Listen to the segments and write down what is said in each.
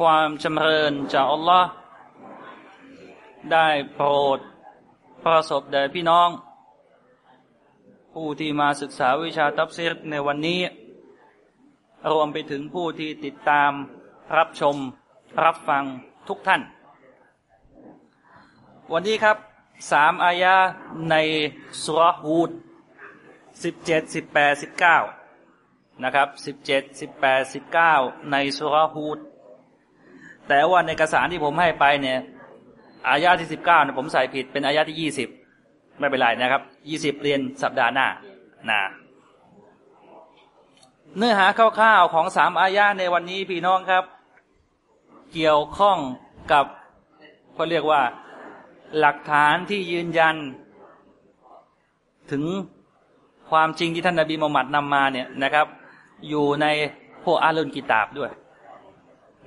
ความจำเริญจากอัลลอฮ์ได้โปรดประสบแด่พี่น้อง ผู้ที่มาศึกษาวิชาตับซีรในวันนี้ รวมไปถึงผู้ที่ติดตามรับชม รับฟังทุกท่าน วันนี้ครับสามอายะในสุรฮูดสิบเจ็ดสิบแปดสิบเก้านะครับสิบเจ็ดสิบแปดสิบเก้าในสุรฮูด แต่ว่าในเอกสารที่ผมให้ไปเนี่ยอายาที่สิบเก้าเนี่ยผมใส่ผิดเป็นอายาที่ยี่สิบไม่เป็นไรนะครับยี่สิบเรียนสัปดาห์หน้านะเนื้อหาคร่าวๆของสามอายาในวันนี้พี่น้องครับ เกี่ยวข้องกับเขาเรียกว่าหลักฐานที่ยืนยัน ถึงความจริงที่ท่านนบีมุฮัมมัดนำมาเนี่ยนะครับ อยู่ในพวกอาลุนกิตาบด้วย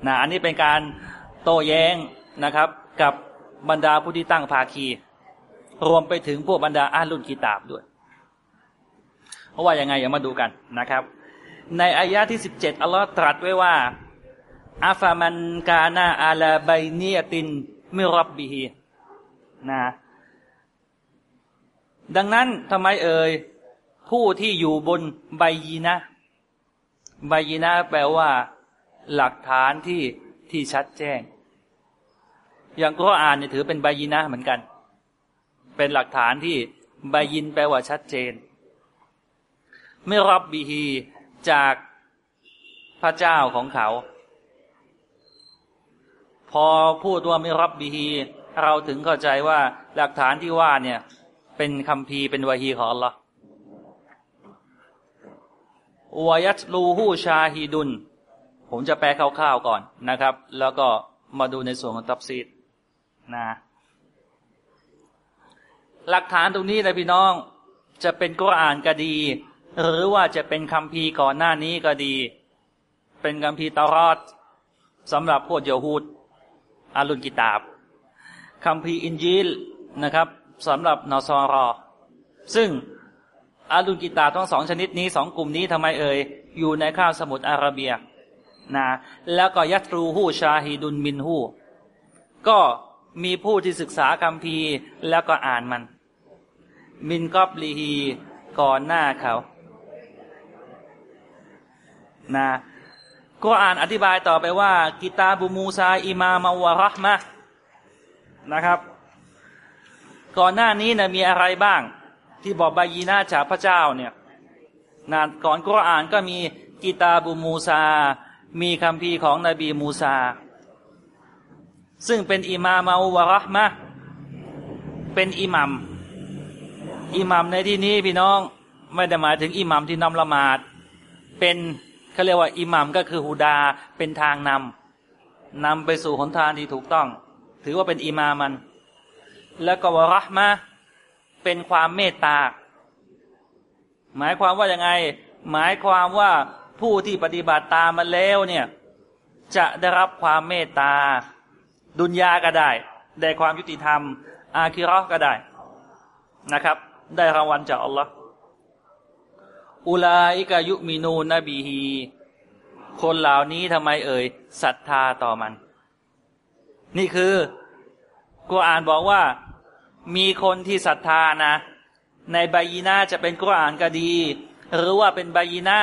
นะอันนี้เป็นการโต้แย้งนะครับ กับบรรดาผู้ที่ตั้งภาคี รวมไปถึงพวกบรรดาอาลุนกิตาบด้วย เพราะว่ายังไงอย่ามาดูกันนะครับ ในอายะที่สิบเจ็ดอัลลอฮ์ตรัสไว้ว่าอาฟามันกานาอาลาไบเนียตินมิรับบิฮีนะดังนั้นทำไมเอ่ยผู้ที่อยู่บนใบยีนะใบยีนะแปลว่า หลักฐานที่ที่ชัดแจ้ง อย่างก็อ่านเนี่ยถือเป็นใบยีนะเหมือนกัน เป็นหลักฐานที่ใบยินแปลว่าชัดเจน ไม่รับบีฮีจากพระเจ้าของเขา พอพูดว่าไม่รับบีฮีเราถึงเข้าใจว่าหลักฐานที่ว่าเนี่ย เป็นคำพีเป็นวาฮีของ Allah วายัตลูฮูชาฮีดุน ผมจะแปลคร่าวๆก่อนนะครับ แล้วก็มาดูในส่วนของตับซีดนะหลักฐานตรงนี้นะพี่น้องจะเป็นกุรอานก็ดี หรือว่าจะเป็นคำพีก่อนหน้านี้ก็ดี เป็นคำพีตารอดสำหรับพวกเยฮูดอาลุนกิตาบคำพีอินจีลนะครับสำหรับนอซอรอ ซึ่งอาลุนกิตาทั้งสองชนิดนี้สองกลุ่มนี้ทำไมเอ่ยอยู่ในข้าวสมุทรอาระเบีย นะแล้วก็ยัตรูฮูชาฮิดุนมินฮูก็มีผู้ที่ศึกษาคำพีแล้วก็อ่านมัน มินกอบลีฮีก่อนหน้าเขานะก็อ่านอธิบายต่อไปว่า กิตาบุมูซาอิมามาวะรหมะนะครับ ก่อนหน้านี้นะมีอะไรบ้าง ที่บอกบายีนาจากพระเจ้าเนี่ยนานก่อนกุรอานก็มีกิตาบุมูซา มีคำพีของนบีมูซา ซึ่งเป็นอิมามาวะรหมะเป็นอิหมัมอิหมัมในที่นี้พี่น้องไม่ได้หมายถึงอิหมัมที่นำละหมาด เป็นเขาเรียกว่าอิหมัมก็คือฮูดาเป็นทางนำนำไปสู่หนทางที่ถูกต้อง ถือว่าเป็นอิมามัน แล้วก็วะรหมะเป็นความเมตตาหมายความว่ายังไง หมายความว่า ผู้ที่ปฏิบัติตามมาแล้วเนี่ยจะได้รับความเมตตา ดุนยาก็ได้ ได้ความยุติธรรม อาคิรอก็ได้นะครับ ได้รางวัลจากอัลลอฮ์อุลาอิกายุมินูนบีฮีคนเหล่านี้ทำไมเอ่ยศรัทธาต่อมัน นี่คือกูอ่านบอกว่า มีคนที่ศรัทธานะ ในใบยีนาจะเป็นกุรอานก็ดี หรือว่าเป็นใบยีนา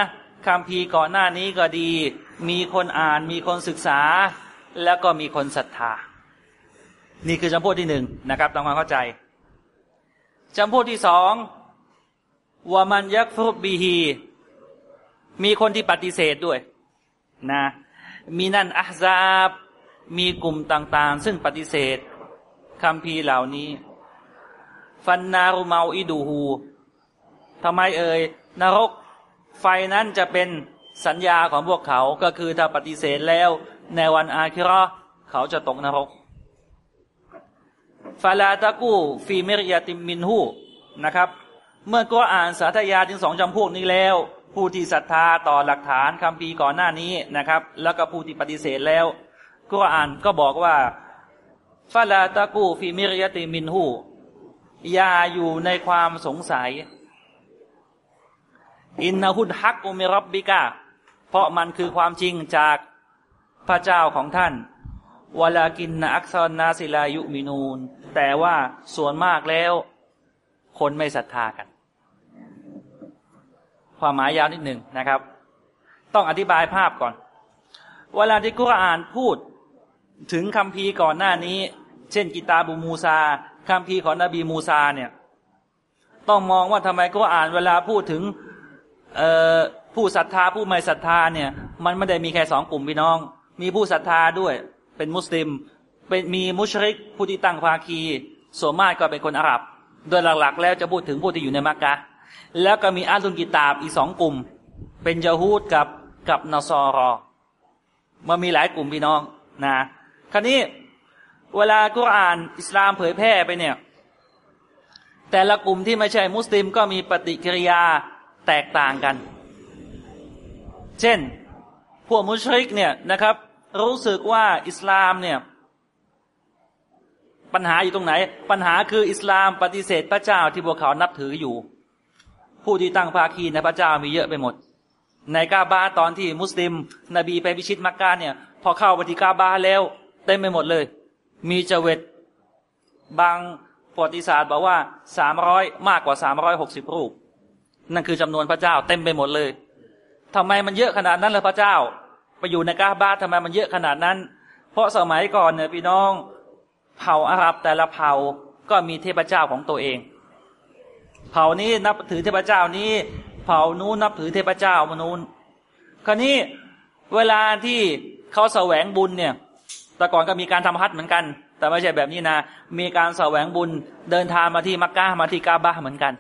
คำพีก่อนหน้านี้ก็ดี มีคนอ่านมีคนศึกษา แล้วก็มีคนศรัทธา นี่คือจำพวกที่หนึ่งนะครับทำควาเข้าใจจำพวกที่สองวามันยักฟุบบีฮีมีคนที่ปฏิเสธด้วยนะมีนั่นอัซาบ มีกลุ่มต่างๆ ซึ่งปฏิเสธคำพีเหล่านี้ ฟันนารุเมาอิดูฮูทำไมเอ่ยนรก ไฟนั้นจะเป็นสัญญาของพวกเขาก็คือถ้าปฏิเสธแล้ว ในวันอาคิรอเขาจะตกนรกฟาลาตะกูฟีเมริยาติมินหูนะครับ เมื่อก็อ่านสาธยาถึงสองจำพวกนี้แล้ว ผู้ที่ศรัทธาต่อหลักฐานคำพีก่อนหน้านี้นะครับ แล้วก็ผู้ที่ปฏิเสธแล้ว ก็อ่านก็บอกว่าฟาลาตะกูฟีเมริยาติมินหูอย่าอยู่ในความสงสัย อินนาหุดฮักอุมิรับบิกาเพราะมันคือความจริงจากพระเจ้าของท่านวลากินอักษรนาสิลายุมินูน แต่ว่าส่วนมากแล้ว คนไม่ศรัทธากัน ความหมายยาวนิดหนึ่งนะครับ ต้องอธิบายภาพก่อน เวลาที่กุรอานพูดถึงคำพีก่อนหน้านี้ เช่นกิตาบูมูซาคำพีของนบีมูซาเนี่ย ต้องมองว่าทำไมกุรอานเวลาพูดถึง ผู้ศรัทธาผู้ไม่ศรัทธาเนี่ย มันไม่ได้มีแค่สองกลุ่มพี่น้อง มีผู้ศรัทธาด้วย เป็นมุสลิม เป็นมีมุชริกผู้ที่ตั้งภาคีส่วนมากก็เป็นคนอาหรับ โดยหลักๆ แล้วจะพูดถึงผู้ที่อยู่ในมักกะแล้วก็มีอาลุนกิตาบอีกสองกลุ่ม เป็นยาฮูดกับกับนอซอรอมันมีหลายกลุ่มพี่น้องนะคราวนี้เวลากุรอานอิสลามเผยแพร่ไปเนี่ย แต่ละกลุ่มที่ไม่ใช่มุสลิมก็มีปฏิกิริยา แตกต่างกัน เช่น พวกมุชริกเนี่ยนะครับ รู้สึกว่าอิสลามเนี่ยปัญหาอยู่ตรงไหน ปัญหาคืออิสลามปฏิเสธพระเจ้าที่พวกเขานับถืออยู่ ผู้ที่ตั้งภาคีในพระเจ้ามีเยอะไปหมด ในกาบาตอนที่มุสลิม นบีไปพิชิตมักกะเนี่ย พอเข้าปฏิกาบาแล้วเต็มไปหมดเลย มีเจเวตบางประวัติศาสตร์บอกว่าสามร้อยมากกว่าสามร้อยหกสิบรูป นั่นคือจำนวนพระเจ้าเต็มไปหมดเลยทำไมมันเยอะขนาดนั้นเลยพระเจ้า ไปอยู่ในกาบาทำไมมันเยอะขนาดนั้น เพราะสมัยก่อนเนี่ยพี่น้องเผ่าอาหรับแต่ละเผ่าก็มีเทพเจ้าของตัวเอง เผ่านี้นับถือเทพเจ้านี้ เผ่านู้นนับถือเทพเจ้ามนูนคราวนี้เวลาที่เขาแสวงบุญเนี่ยแต่ก่อนก็มีการทำฮัทเหมือนกัน แต่ไม่ใช่แบบนี้นะ มีการแสวงบุญเดินทางมาที่มักกะมาที่กาบาเหมือนกัน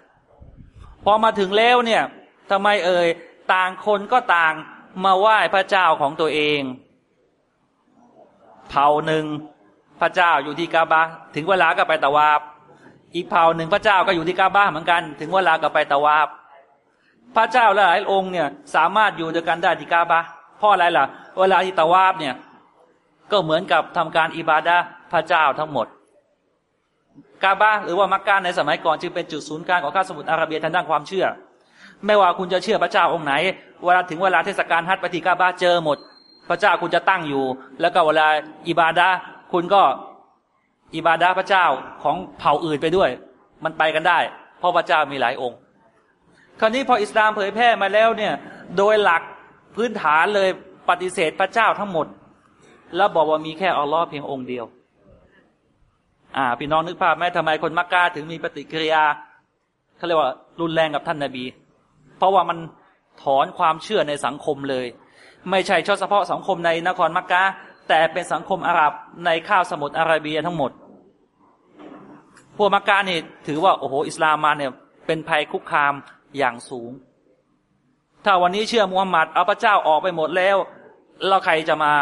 พอมาถึงแล้วเนี่ยทำไมเอ่ยต่างคนก็ต่างมาไหว้พระเจ้าของตัวเอง เผ่าหนึ่งพระเจ้าอยู่ที่กาบาถึงเวลาก็ไปตะวาบอีกเผ่าหนึ่งพระเจ้าก็อยู่ที่กาบาเหมือนกัน ถึงเวลาก็ไปตะวาบพระเจ้าหลายองค์เนี่ยสามารถอยู่ด้วยกันได้ที่กาบาเพราะอะไรล่ะ เวลาที่ตะวาบเนี่ยก็เหมือนกับทำการอิบาดาพระเจ้าทั้งหมด กาบาหรือว่ามักกะในสมัยก่อนจึงเป็นจุดศูนย์กลางของข้าสมุทรอาระเบียทางด้านความเชื่อ ไม่ว่าคุณจะเชื่อพระเจ้าองค์ไหน เวลาถึงเวลาเทศกาลฮัตปฏิกาบาเจอหมด พระเจ้าคุณจะตั้งอยู่ แล้วก็เวลาอิบาดาคุณก็อิบาดาพระเจ้าของเผ่าอื่นไปด้วย มันไปกันได้ เพราะพระเจ้ามีหลายองค์ คราวนี้พออิสลามเผยแพร่มาแล้วเนี่ยโดยหลักพื้นฐานเลยปฏิเสธพระเจ้าทั้งหมด แล้วบอกว่ามีแค่อัลลอฮ์เพียงองค์เดียว อ่าพี่น้องนึกภาพไหมทำไมคนมักกะถึงมีปฏิกิริยาเขาเรียกว่ารุนแรงกับท่านนาบี เพราะว่ามันถอนความเชื่อในสังคมเลย ไม่ใช่เฉพาะสังคมในนครมักกะแต่เป็นสังคมอาหรับในข้าวสมุทรอาระเบียทั้งหมด พวกมักกะนี่ถือว่าโอ้โหอิสลามมาเนี่ยเป็นภัยคุกคามอย่างสูง ถ้าวันนี้เชื่อมูฮัมหมัดเอาพระเจ้าออกไปหมดแล้วแล้วใครจะมา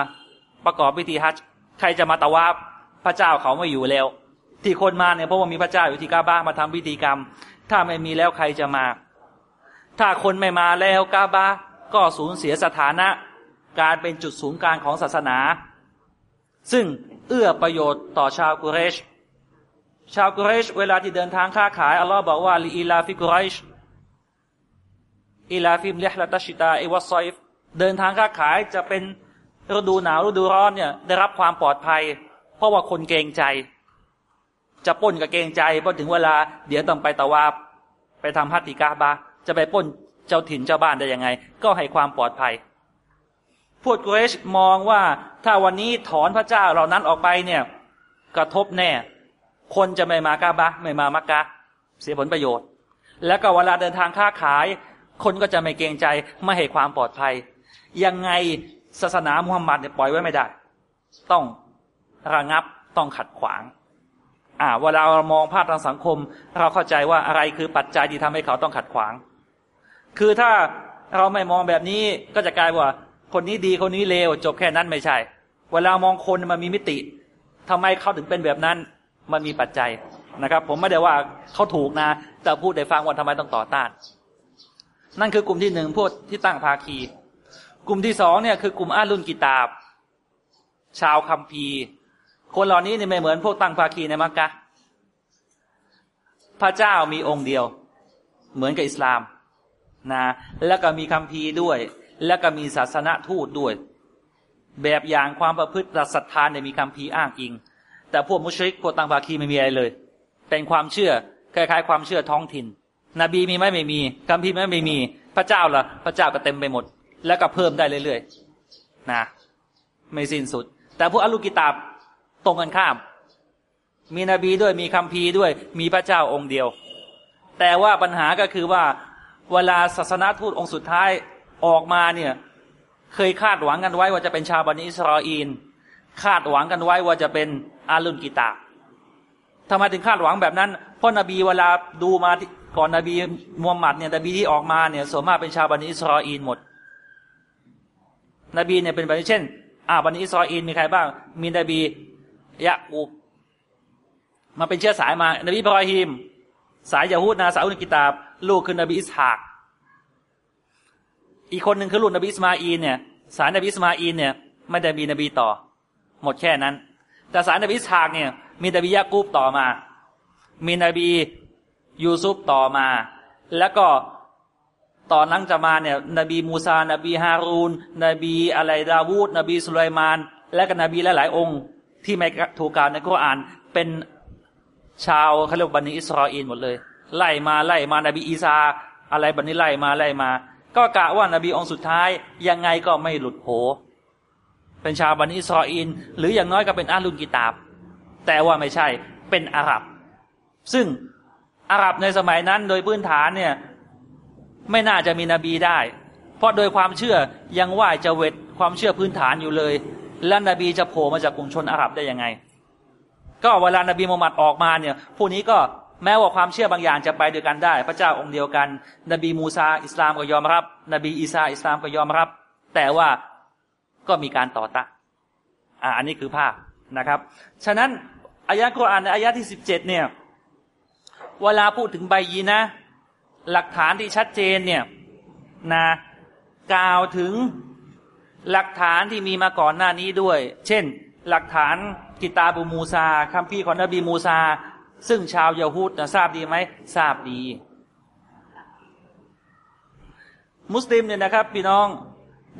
ประกอบพิธีฮัจจ์ใครจะมาตะวาบ พระเจ้าเขาไม่อยู่แล้ว ที่คนมาเนี่ยเพราะว่ามีพระเจ้าอยู่ที่กาบ้ามาทำพิธีกรรม ถ้าไม่มีแล้วใครจะมา ถ้าคนไม่มาแล้วกาบาก็สูญเสียสถานะ การเป็นจุดศูนย์กลางของศาสนา ซึ่งเอื้อประโยชน์ต่อชาวกุเรช ชาวกุเรช เวลาที่เดินทางค้าขายอัลลอฮ์บอกว่าلإيلاف قريش إيلافهم رحلة الشتاء والصيفเดินทางค้าขายจะเป็นฤดูหนาวฤดูร้อนเนี่ยได้รับความปลอดภัย เพราะว่าคนเกรงใจ จะป้นกับเกรงใจพอถึงเวลา เดี๋ยวต้องไปตะวาฟไปทำฮัจย์ที่กาบา จะไปป้นเจ้าถิ่นเจ้าบ้านได้ยังไง ก็ให้ความปลอดภัย พวกกุเรชมองว่าถ้าวันนี้ถอนพระเจ้าเหล่านั้นออกไปเนี่ย กระทบแน่ คนจะไม่มากาบะไม่มามักกะ เสียผลประโยชน์ แล้วก็เวลาเดินทางค้าขาย คนก็จะไม่เกรงใจไม่ให้ความปลอดภัย ยังไงศาสนามุฮัมมัดเนี่ยปล่อยไว้ไม่ได้ ต้อง ระงับต้องขัดขวาง อ่าเวลาเรามองภาพทางสังคม เราเข้าใจว่าอะไรคือปัจจัยที่ทำให้เขาต้องขัดขวาง คือถ้าเราไม่มองแบบนี้ก็จะกลายว่า คนนี้ดีคนนี้เลวจบแค่นั้นไม่ใช่ เวลามองคนมันมีมิติทำไมเขาถึงเป็นแบบนั้น มันมีปัจจัยนะครับ ผมไม่ได้ว่าเขาถูกนะ แต่พูดได้ฟังว่าทำไมต้องต่อต้าน นั่นคือกลุ่มที่หนึ่งพวกที่ตั้งภาคี กลุ่มที่สองเนี่ยคือกลุ่มอาลุนกิตาบ ชาวคัมภีร์ คนเหล่านี้เนี่ยไม่เหมือนพวกตั้งภาคีในมักกะ พระเจ้ามีองค์เดียว เหมือนกับอิสลามนะแล้วก็มีคัมภีร์ด้วย แล้วก็มีศาสนทูตด้วย แบบอย่างความประพฤติศรัทธาเนี่ยมีคัมภีร์อ้างอิง แต่พวกมุชริกพวกต่างภาคีไม่มีอะไรเลย เป็นความเชื่อคล้ายๆ ความเชื่อท้องถิ่น นบีมีไหมไม่มีคัมภีร์ไหมไม่มี พระเจ้าล่ะ พระเจ้าก็เต็มไปหมด แล้วก็เพิ่มได้เรื่อยๆนะไม่สิ้นสุด แต่พวกอัลลุกิตาบ ตรงกันข้าม มีนบีด้วยมีคัมภีร์ด้วย มีพระเจ้าองค์เดียว แต่ว่าปัญหาก็คือว่า เวลาศาสนาทูตองค์สุดท้ายออกมาเนี่ย เคยคาดหวังกันไว้ว่าจะเป็นชาวบันิอิสราเอลคาดหวังกันไว้ว่าจะเป็นอาลุนกิตาทำไมถึงคาดหวังแบบนั้น เพราะนบีเวลาดูมาก่อนนบีมูฮัมหมัดเนี่ยนบีที่ออกมาเนี่ยส่วนมากเป็นชาวบันิอิสราเอลหมด นบีเนี่ยเป็นแบบเช่น อ่าบันิอิสราเอลมีใครบ้าง มีนบี ยะอูบมาเป็นเชื้อสายมานบีบรอฮิม สายยาฮูดนาสายอุนกิตาบ ลูกคือนบีอิสฮากอีกคนหนึ่งคือลูกนบีอิสมาอีนเนี่ย สายนบีอิสมาอีนเนี่ยไม่ได้มีนบีต่อ หมดแค่นั้น แต่สายนบีอิสฮากเนี่ย มีนบียะกูบต่อมา มีนบียูซุปต่อมา แล้วก็ตอนนั้งจะมาเนี่ย นบีมูซา นบีฮารูน นบีอะไรดาวูด นบีสุลัยมาน และก็นบีหลายๆองค์ ที่ไม่ถูกกล่าวในกุรอาน เป็นชาวเขาเรียกบันิอิสราเอลหมดเลย ไล่มาไล่มานบีอีซา อะไรบันนี้ไล่มาไล่มา ก็กะว่านบีองค์สุดท้าย ยังไงก็ไม่หลุดโผเป็นชาวบันิอิสราเอลหรืออย่างน้อยก็เป็นอาลุนกิตาบ แต่ว่าไม่ใช่เป็นอาหรับ ซึ่งอาหรับในสมัยนั้นโดยพื้นฐานเนี่ยไม่น่าจะมีนบีได้ เพราะโดยความเชื่อยังไหวจะเวทความเชื่อพื้นฐานอยู่เลย แล้วนบีจะโผล่มาจากกลุ่มชนอาหรับได้ยังไง ก็เวลานบีมูฮัมมัดออกมาเนี่ย ผู้นี้ก็แม้ว่าความเชื่อบางอย่างจะไปด้วยกันได้ พระเจ้าองค์เดียวกัน นบีมูซาอิสลามก็ยอมรับ นบีอีสาอิสลามก็ยอมรับ แต่ว่าก็มีการต่อต้านอ่าอันนี้คือภาพนะครับ ฉะนั้นอายะกุรอานในอายะที่สิบเจ็ดเนี่ย เวลาพูดถึงใบยีนะ หลักฐานที่ชัดเจนเนี่ยนะกล่าวถึง หลักฐานที่มีมาก่อนหน้านี้ด้วย เช่น หลักฐานกิตาบูมูซาคัมภีร์ของนบีมูซา ซึ่งชาวยาฮูดทราบดีไหมทราบดี มุสลิมเนี่ยนะครับ พี่น้อง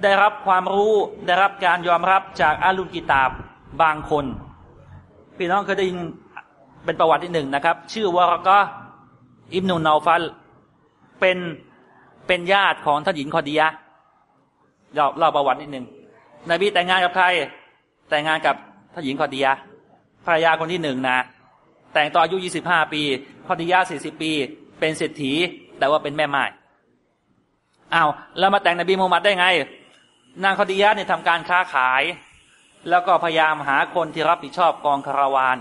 ได้รับความรู้ได้รับการยอมรับจากอาลุนกิตาบบางคน พี่น้องเคยได้ยินเป็นประวัติที่หนึ่งนะครับ ชื่อว่าก็อิบนุนนาฟัลเป็นเป็นญาติของท่านหญิงคอดียะ เราเล่าประวัตินิดหนึ่งนบีแต่งงานกับใคร แต่งงานกับท่านหญิงคอดียะภรรยาคนที่หนึ่งนะ แต่งตอนอายุยี่สิบห้าปีคอดียะสี่สิบปี เป็นเศรษฐี แต่ว่าเป็นแม่ไม้อ้าวแล้วมาแต่งนบีมูฮัมมัดได้ไง นางคอดียะเนี่ยทำการค้าขาย แล้วก็พยายามหาคนที่รับผิดชอบกองคาราวาน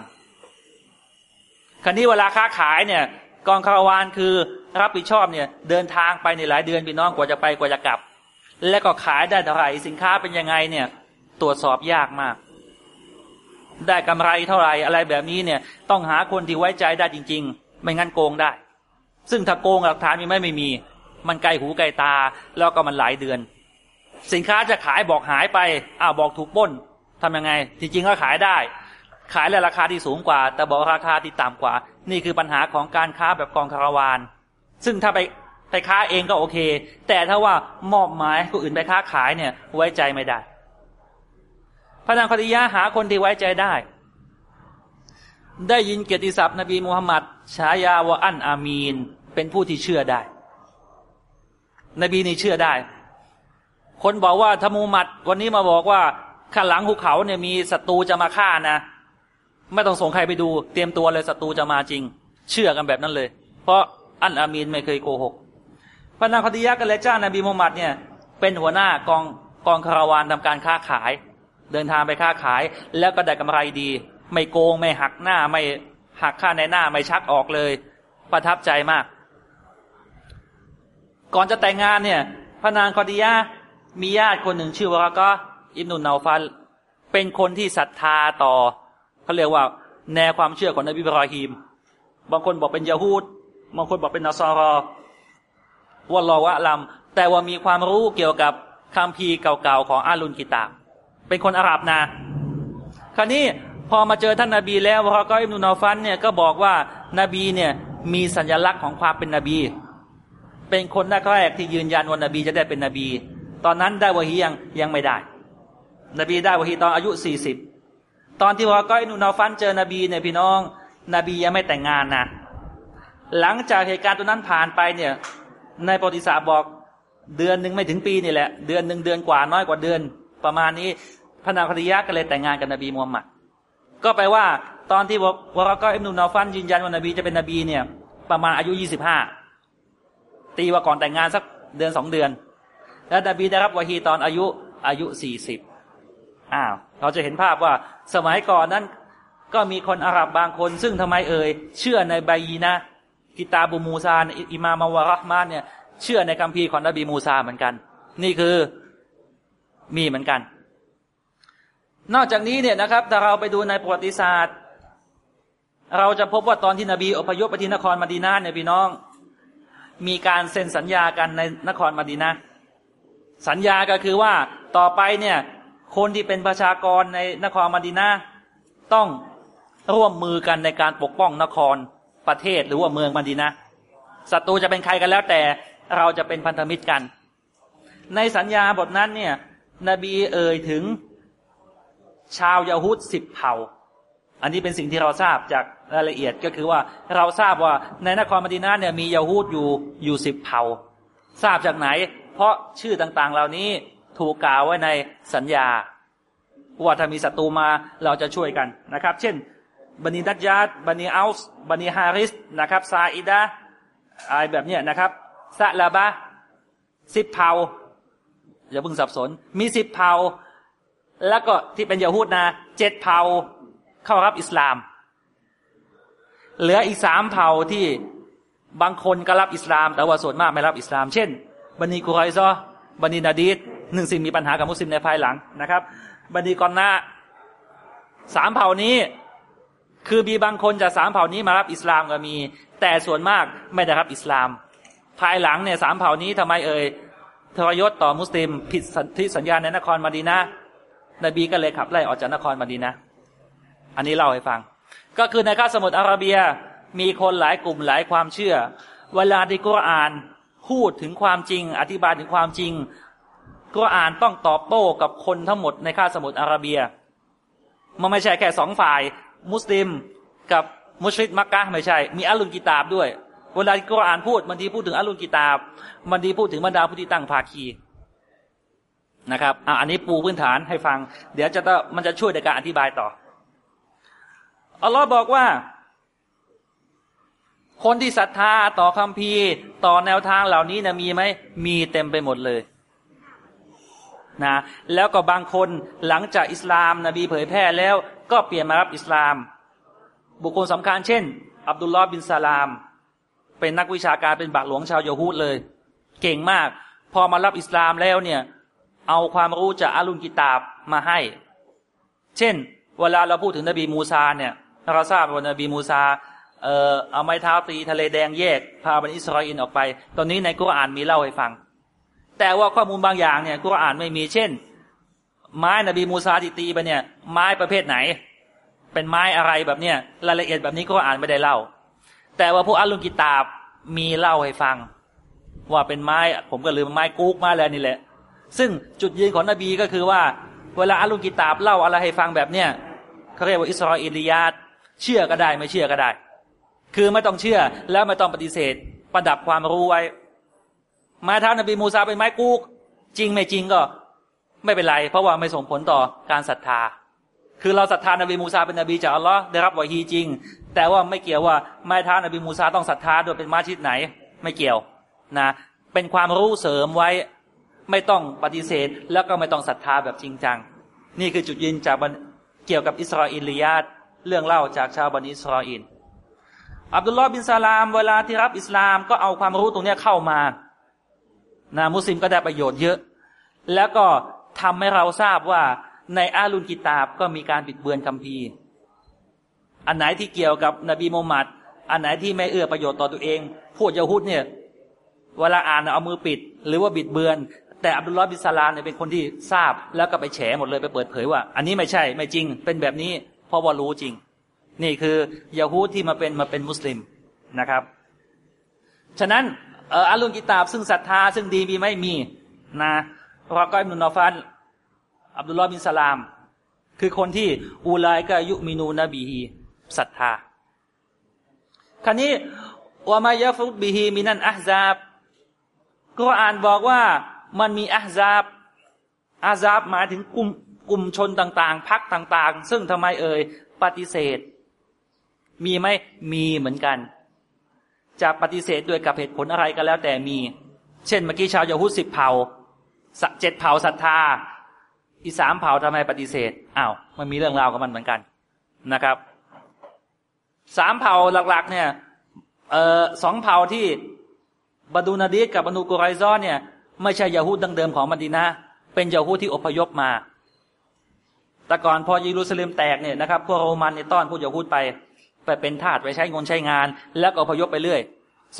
คันนี้เวลาค้าขายเนี่ย กองคาราวานคือรับผิดชอบเนี่ย เดินทางไปในหลายเดือนพี่น้องกว่าจะไปกว่าจะกลับ และก็ขายได้เท่าไหร่สินค้าเป็นยังไงเนี่ย ตรวจสอบยากมาก ได้กำไรเท่าไหร่อะไรแบบนี้เนี่ย ต้องหาคนที่ไว้ใจได้จริง ๆ ไม่งั้นโกงได้ ซึ่งถ้าโกงหลักฐานมีไหมไม่มี มันไกลหูไกลตาแล้วก็มันหลายเดือน สินค้าจะขายบอกหายไปอ้าวบอกถูกป้นทำยังไง จริงๆก็ขายได้ ขายแล้วราคาที่สูงกว่า แต่บอกราคาที่ต่ำกว่า นี่คือปัญหาของการค้าแบบกองคาราวาน ซึ่งถ้าไป ไปค้าเองก็โอเค แต่ถ้าว่ามอบหมายคนอื่นไปค้าขายเนี่ย ไว้ใจไม่ได้ พระนางคดียะหาคนที่ไว้ใจได้ ได้ยินเกียรติศัพท์นบีมูฮัมมัดฉายาวะอันอามีน เป็นผู้ที่เชื่อได้ นบีนี่เชื่อได้ คนบอกว่าทมูมัดวันนี้มาบอกว่าข้างหลังภูเขาเนี่ยมีศัตรูจะมาฆ่านะ ไม่ต้องส่งใครไปดู เตรียมตัวเลยศัตรูจะมาจริง เชื่อกันแบบนั้นเลย เพราะอันอามีนไม่เคยโกหก พระนางคดียะกันเลยจ้างนบีมูฮัมมัดเนี่ยเป็นหัวหน้ากองกองคาราวานทำการค้าขาย เดินทางไปค้าขาย แล้วก็ได้กำไรดี ไม่โกงไม่หักหน้าไม่หักค่าในหน้าไม่ชักออกเลย ประทับใจมาก ก่อนจะแต่งงานเนี่ยพระนางคดียะมีญาติคนหนึ่งชื่อว่าก็อิบนุนนาฟันเป็นคนที่ศรัทธาต่อเขาเรียกว่า แนวความเชื่อของนบีบรอฮีม บางคนบอกเป็นยาฮูดบางคนบอกเป็นนอสรอ ว่ารอวะลำแต่ว่ามีความรู้เกี่ยวกับคัมภีเก่าๆของอาลุนกิตาเป็นคนอาหรับนะ คราวนี้พอมาเจอท่านนาบีแล้ววะก็อิมนุนอฟันเนี่ยก็บอกว่านาบีเนี่ยมีสัญลักษณ์ของความเป็นนบี เป็นคนแรกที่ยืนยันว่านบีจะได้เป็นนบี ตอนนั้นได้วะฮียังยังไม่ได้ นบีได้วะฮีตอนอายุสี่สิบตอนที่วะก็อิมนุนอฟันเจอนบีเนี่ยพี่น้อง นบียังไม่แต่งงานนะหลังจากเหตุการณ์ตัวนั้นผ่านไปเนี่ย ในประวัติศาสตร์บอกเดือนหนึ่งไม่ถึงปีนี่แหละ เดือนหนึ่งเดือนกว่าน้อยกว่าเดือน ประมาณนี้พระนางคดียะก็เลยแต่งงานกับนบีมูฮัมมัดก็แปลว่าตอนที่วรากออิมนุนอฟันยืนยันว่านบีจะเป็นนบีเนี่ย ประมาณอายุยี่สิบห้าตีว่าก่อนแต่งงานสักเดือนสองเดือน แล้วนบีได้รับวะฮีตอนอายุอายุสี่สิบอ้าวเราจะเห็นภาพว่าสมัยก่อนนั้นก็มีคนอาหรับบางคน ซึ่งทำไมเอ่ยเชื่อในใบยีนะ กิตาบูมูซาอิมามาวะรห์มานเนี่ยเชื่อในคัมภีร์ของนบีมูซาเหมือนกัน นี่คือมีเหมือนกัน นอกจากนี้เนี่ยนะครับ ถ้าเราไปดูในประวัติศาสตร์ เราจะพบว่าตอนที่นบีอพยพไปที่นครมาดีนาเนี่ยพี่น้อง มีการเซ็นสัญญากันในนครมาดีนาสัญญาก็คือว่าต่อไปเนี่ยคนที่เป็นประชากรในนครมาดีนาต้องร่วมมือกันในการปกป้องนคร ประเทศหรือว่าเมืองมาดีนาศัตรูจะเป็นใครกันแล้วแต่เราจะเป็นพันธมิตรกัน ในสัญญาบทนั้นเนี่ย นบีเอ่ยถึงชาวยาฮุดสิบเผ่า อันนี้เป็นสิ่งที่เราทราบจากรายละเอียดก็คือว่าเราทราบว่าในนครมดีนาเนี่ยมียาฮูดอยู่อยู่สิบเผ่า ทราบจากไหน เพราะชื่อต่างๆ เหล่านี้ถูกกล่าวไว้ในสัญญา ว่าถ้ามีศัตรูมาเราจะช่วยกันนะครับ เช่น บันิดัจยาดบันิอัลส์บันิฮาริสนะครับซาอิดะอะไรแบบนี้นะครับซาลาบะสิบเผ่าอย่าเพิ่งสับสน มีสิบเผ่าแล้วก็ที่เป็นยาฮูดนะเจ็ดเผ่าเข้ารับอิสลาม เหลืออีกสามเผ่าที่บางคนก็รับอิสลาม แต่ว่าส่วนมากไม่รับอิสลาม เช่น บันีกุไรซอบันีนาดีดหนึ่งสิ่งมีปัญหากับมุสลิมในภายหลังนะครับ บันีกอนนาสามเผ่านี้ คือมีบางคนจากสามเผ่านี้มารับอิสลามก็มี แต่ส่วนมากไม่ได้รับอิสลาม ภายหลังเนี่ยสามเผ่านี้ทำไมเอ่ยทรยศต่อมุสลิม ผิดที่สัญญาในนครมาดีนะนบีก็เลยขับไล่ออกจากนครมาดีนะอันนี้เล่าให้ฟัง ก็คือในคาสมุทรอาระเบียมีคนหลายกลุ่มหลายความเชื่อ เวลาที่กุรอานพูดถึงความจริง อธิบายถึงความจริงกุรอานต้องตอบโต้กับคนทั้งหมดในคาสมุทรอาระเบียมันไม่ใช่แค่สองฝ่าย มุสลิมกับมุชริกมักกะไม่ใช่ มีอัลลุนกิตาบด้วย เวลากุรอานพูดบางทีพูดถึงอัลลุนกิตาบ บางทีพูดถึงบรรดาผู้ที่ตั้งภาคีนะครับอ่อันนี้ปูพื้นฐานให้ฟัง เดี๋ยวจะต้องมันจะช่วยในการอธิบายต่อ อัลลอฮ์บอกว่า คนที่ศรัทธาต่อคำพีต่อแนวทางเหล่านี้นะมีไหม มีเต็มไปหมดเลยนะแล้วก็บางคนหลังจากอิสลามนบีเผยแพร่แล้ว ก็เปลี่ยนมารับอิสลาม บุคคลสำคัญเช่น อับดุลลอฮ์บินซาลาม เป็นนักวิชาการเป็นบากหลวงชาวโยฮูดเลย เก่งมาก พอมารับอิสลามแล้วเนี่ย เอาความรู้จากอาลุนกิตาบมาให้ เช่น เวลาเราพูดถึงนบีมูซาเนี่ยเราทราบว่านบีมูซาเอ่อเอาไม้เท้าตีทะเลแดงแยก พาบันอิสราเอลออกไป ตอนนี้ในกุรอานมีเล่าให้ฟัง แต่ว่าข้อมูลบางอย่างเนี่ยกุรอานไม่มีเช่น ไม้นบีมูซาที่ตีไปเนี่ย ไม้ประเภทไหน เป็นไม้อะไรแบบเนี้ยรายละเอียดแบบนี้กุรอานไม่ได้เล่า แต่ว่าพวกอาลุนกิตาบมีเล่าให้ฟัง ว่าเป็นไม้ผมก็ลืมไม้กุ๊กม้อะไรนี่แหละ ซึ่งจุดยืนของนบีก็คือว่า เวลาอัลลุกิตาบเล่าอะไรให้ฟังแบบเนี้ยเขาเรียกว่าอิสราเอลียาตเชื่อก็ได้ไม่เชื่อก็ได้ คือไม่ต้องเชื่อแล้วไม่ต้องปฏิเสธ ประดับความรู้ไว้ มาท้านบีมูซาเป็นไม้กูกจริงไม่จริงก็ ไม่เป็นไร เพราะว่าไม่ส่งผลต่อการศรัทธา คือเราศรัทธานบีมูซาเป็นนบีจากอัลลอฮ์ได้รับวะฮีจริง แต่ว่าไม่เกี่ยวว่าไม้ท้านบีมูซาต้องศรัทธาโดยเป็นมาชิดไหน ไม่เกี่ยวนะเป็นความรู้เสริมไว้ไม่ต้องปฏิเสธ แล้วก็ไม่ต้องศรัทธาแบบจริงจัง นี่คือจุดยืนจากเกี่ยวกับอิสราเอลียาตเรื่องเล่าจากชาวบันิอิสราเอลอับดุลลอฮ์บินซาลาม เวลาที่รับอิสลามก็เอาความรู้ตรงนี้เข้ามานะมุสลิมก็ได้ประโยชน์เยอะ แล้วก็ ทำให้เราทราบว่าในอาลุนกิตาบก็มีการบิดเบือนคัมภีร์อันไหนที่เกี่ยวกับนบีมูฮัมมัด อันไหนที่ไม่เอื้อประโยชน์ต่อตัวเอง พวกยาฮุดเนี่ย เวลาอ่านเอามือปิด หรือว่าบิดเบือน แต่อับดุลลอฮ์บินซาลามเนี่ยเป็นคนที่ทราบแล้วก็ไปแฉหมดเลยไปเปิดเผยว่า อันนี้ไม่ใช่ไม่จริง เป็นแบบนี้เพราะว่ารู้จริง นี่คือยาฮูดที่มาเป็นมาเป็นมุสลิมนะครับ ฉะนั้นเอออาลุนกิตาบซึ่งศรัทธาซึ่งดีมีไม่มีนะ รอกอยมุนอฟันอับดุลลอฮ์บินสลาม คือคนที่อูไลกายุมินูนบีฮีศรัทธาคราวนี้วามายฟุตบีฮีมินันอัฮซาบก็อ่านบอกว่ามันมีอัฮซาบอาซาบหมายถึงกลุ่มกลุ่มชนต่าง ๆพักต่าง ๆ ซึ่งทำไมเอ่ยปฏิเสธ มีไหมมีเหมือนกัน จะปฏิเสธด้วยกับเหตุผลอะไรก็แล้วแต่มี เช่นเมื่อกี้ชาวยาฮุดสิบเผ่า เจ็ดเผ่าศรัทธา อีสามเผ่าทำไมปฏิเสธอ้าวมันมีเรื่องราวกับมันเหมือนกันนะครับสามเผ่าหลัก ๆ เนี่ยเอ่อสองเผ่าที่บาดูนาดีกับบานูกุไรซอนเนี่ยไม่ใช่ยาฮูดดังเดิมของมดีนาเป็นยาฮูดที่อพยพมา แต่ก่อนพอเยรูซาเล็มแตกเนี่ยนะครับพวกโรมันเนี่ยต้อนพวกยาฮูดไปไปเป็นทาสไปใช้งนใช้งาน แล้วก็อพยพไปเรื่อย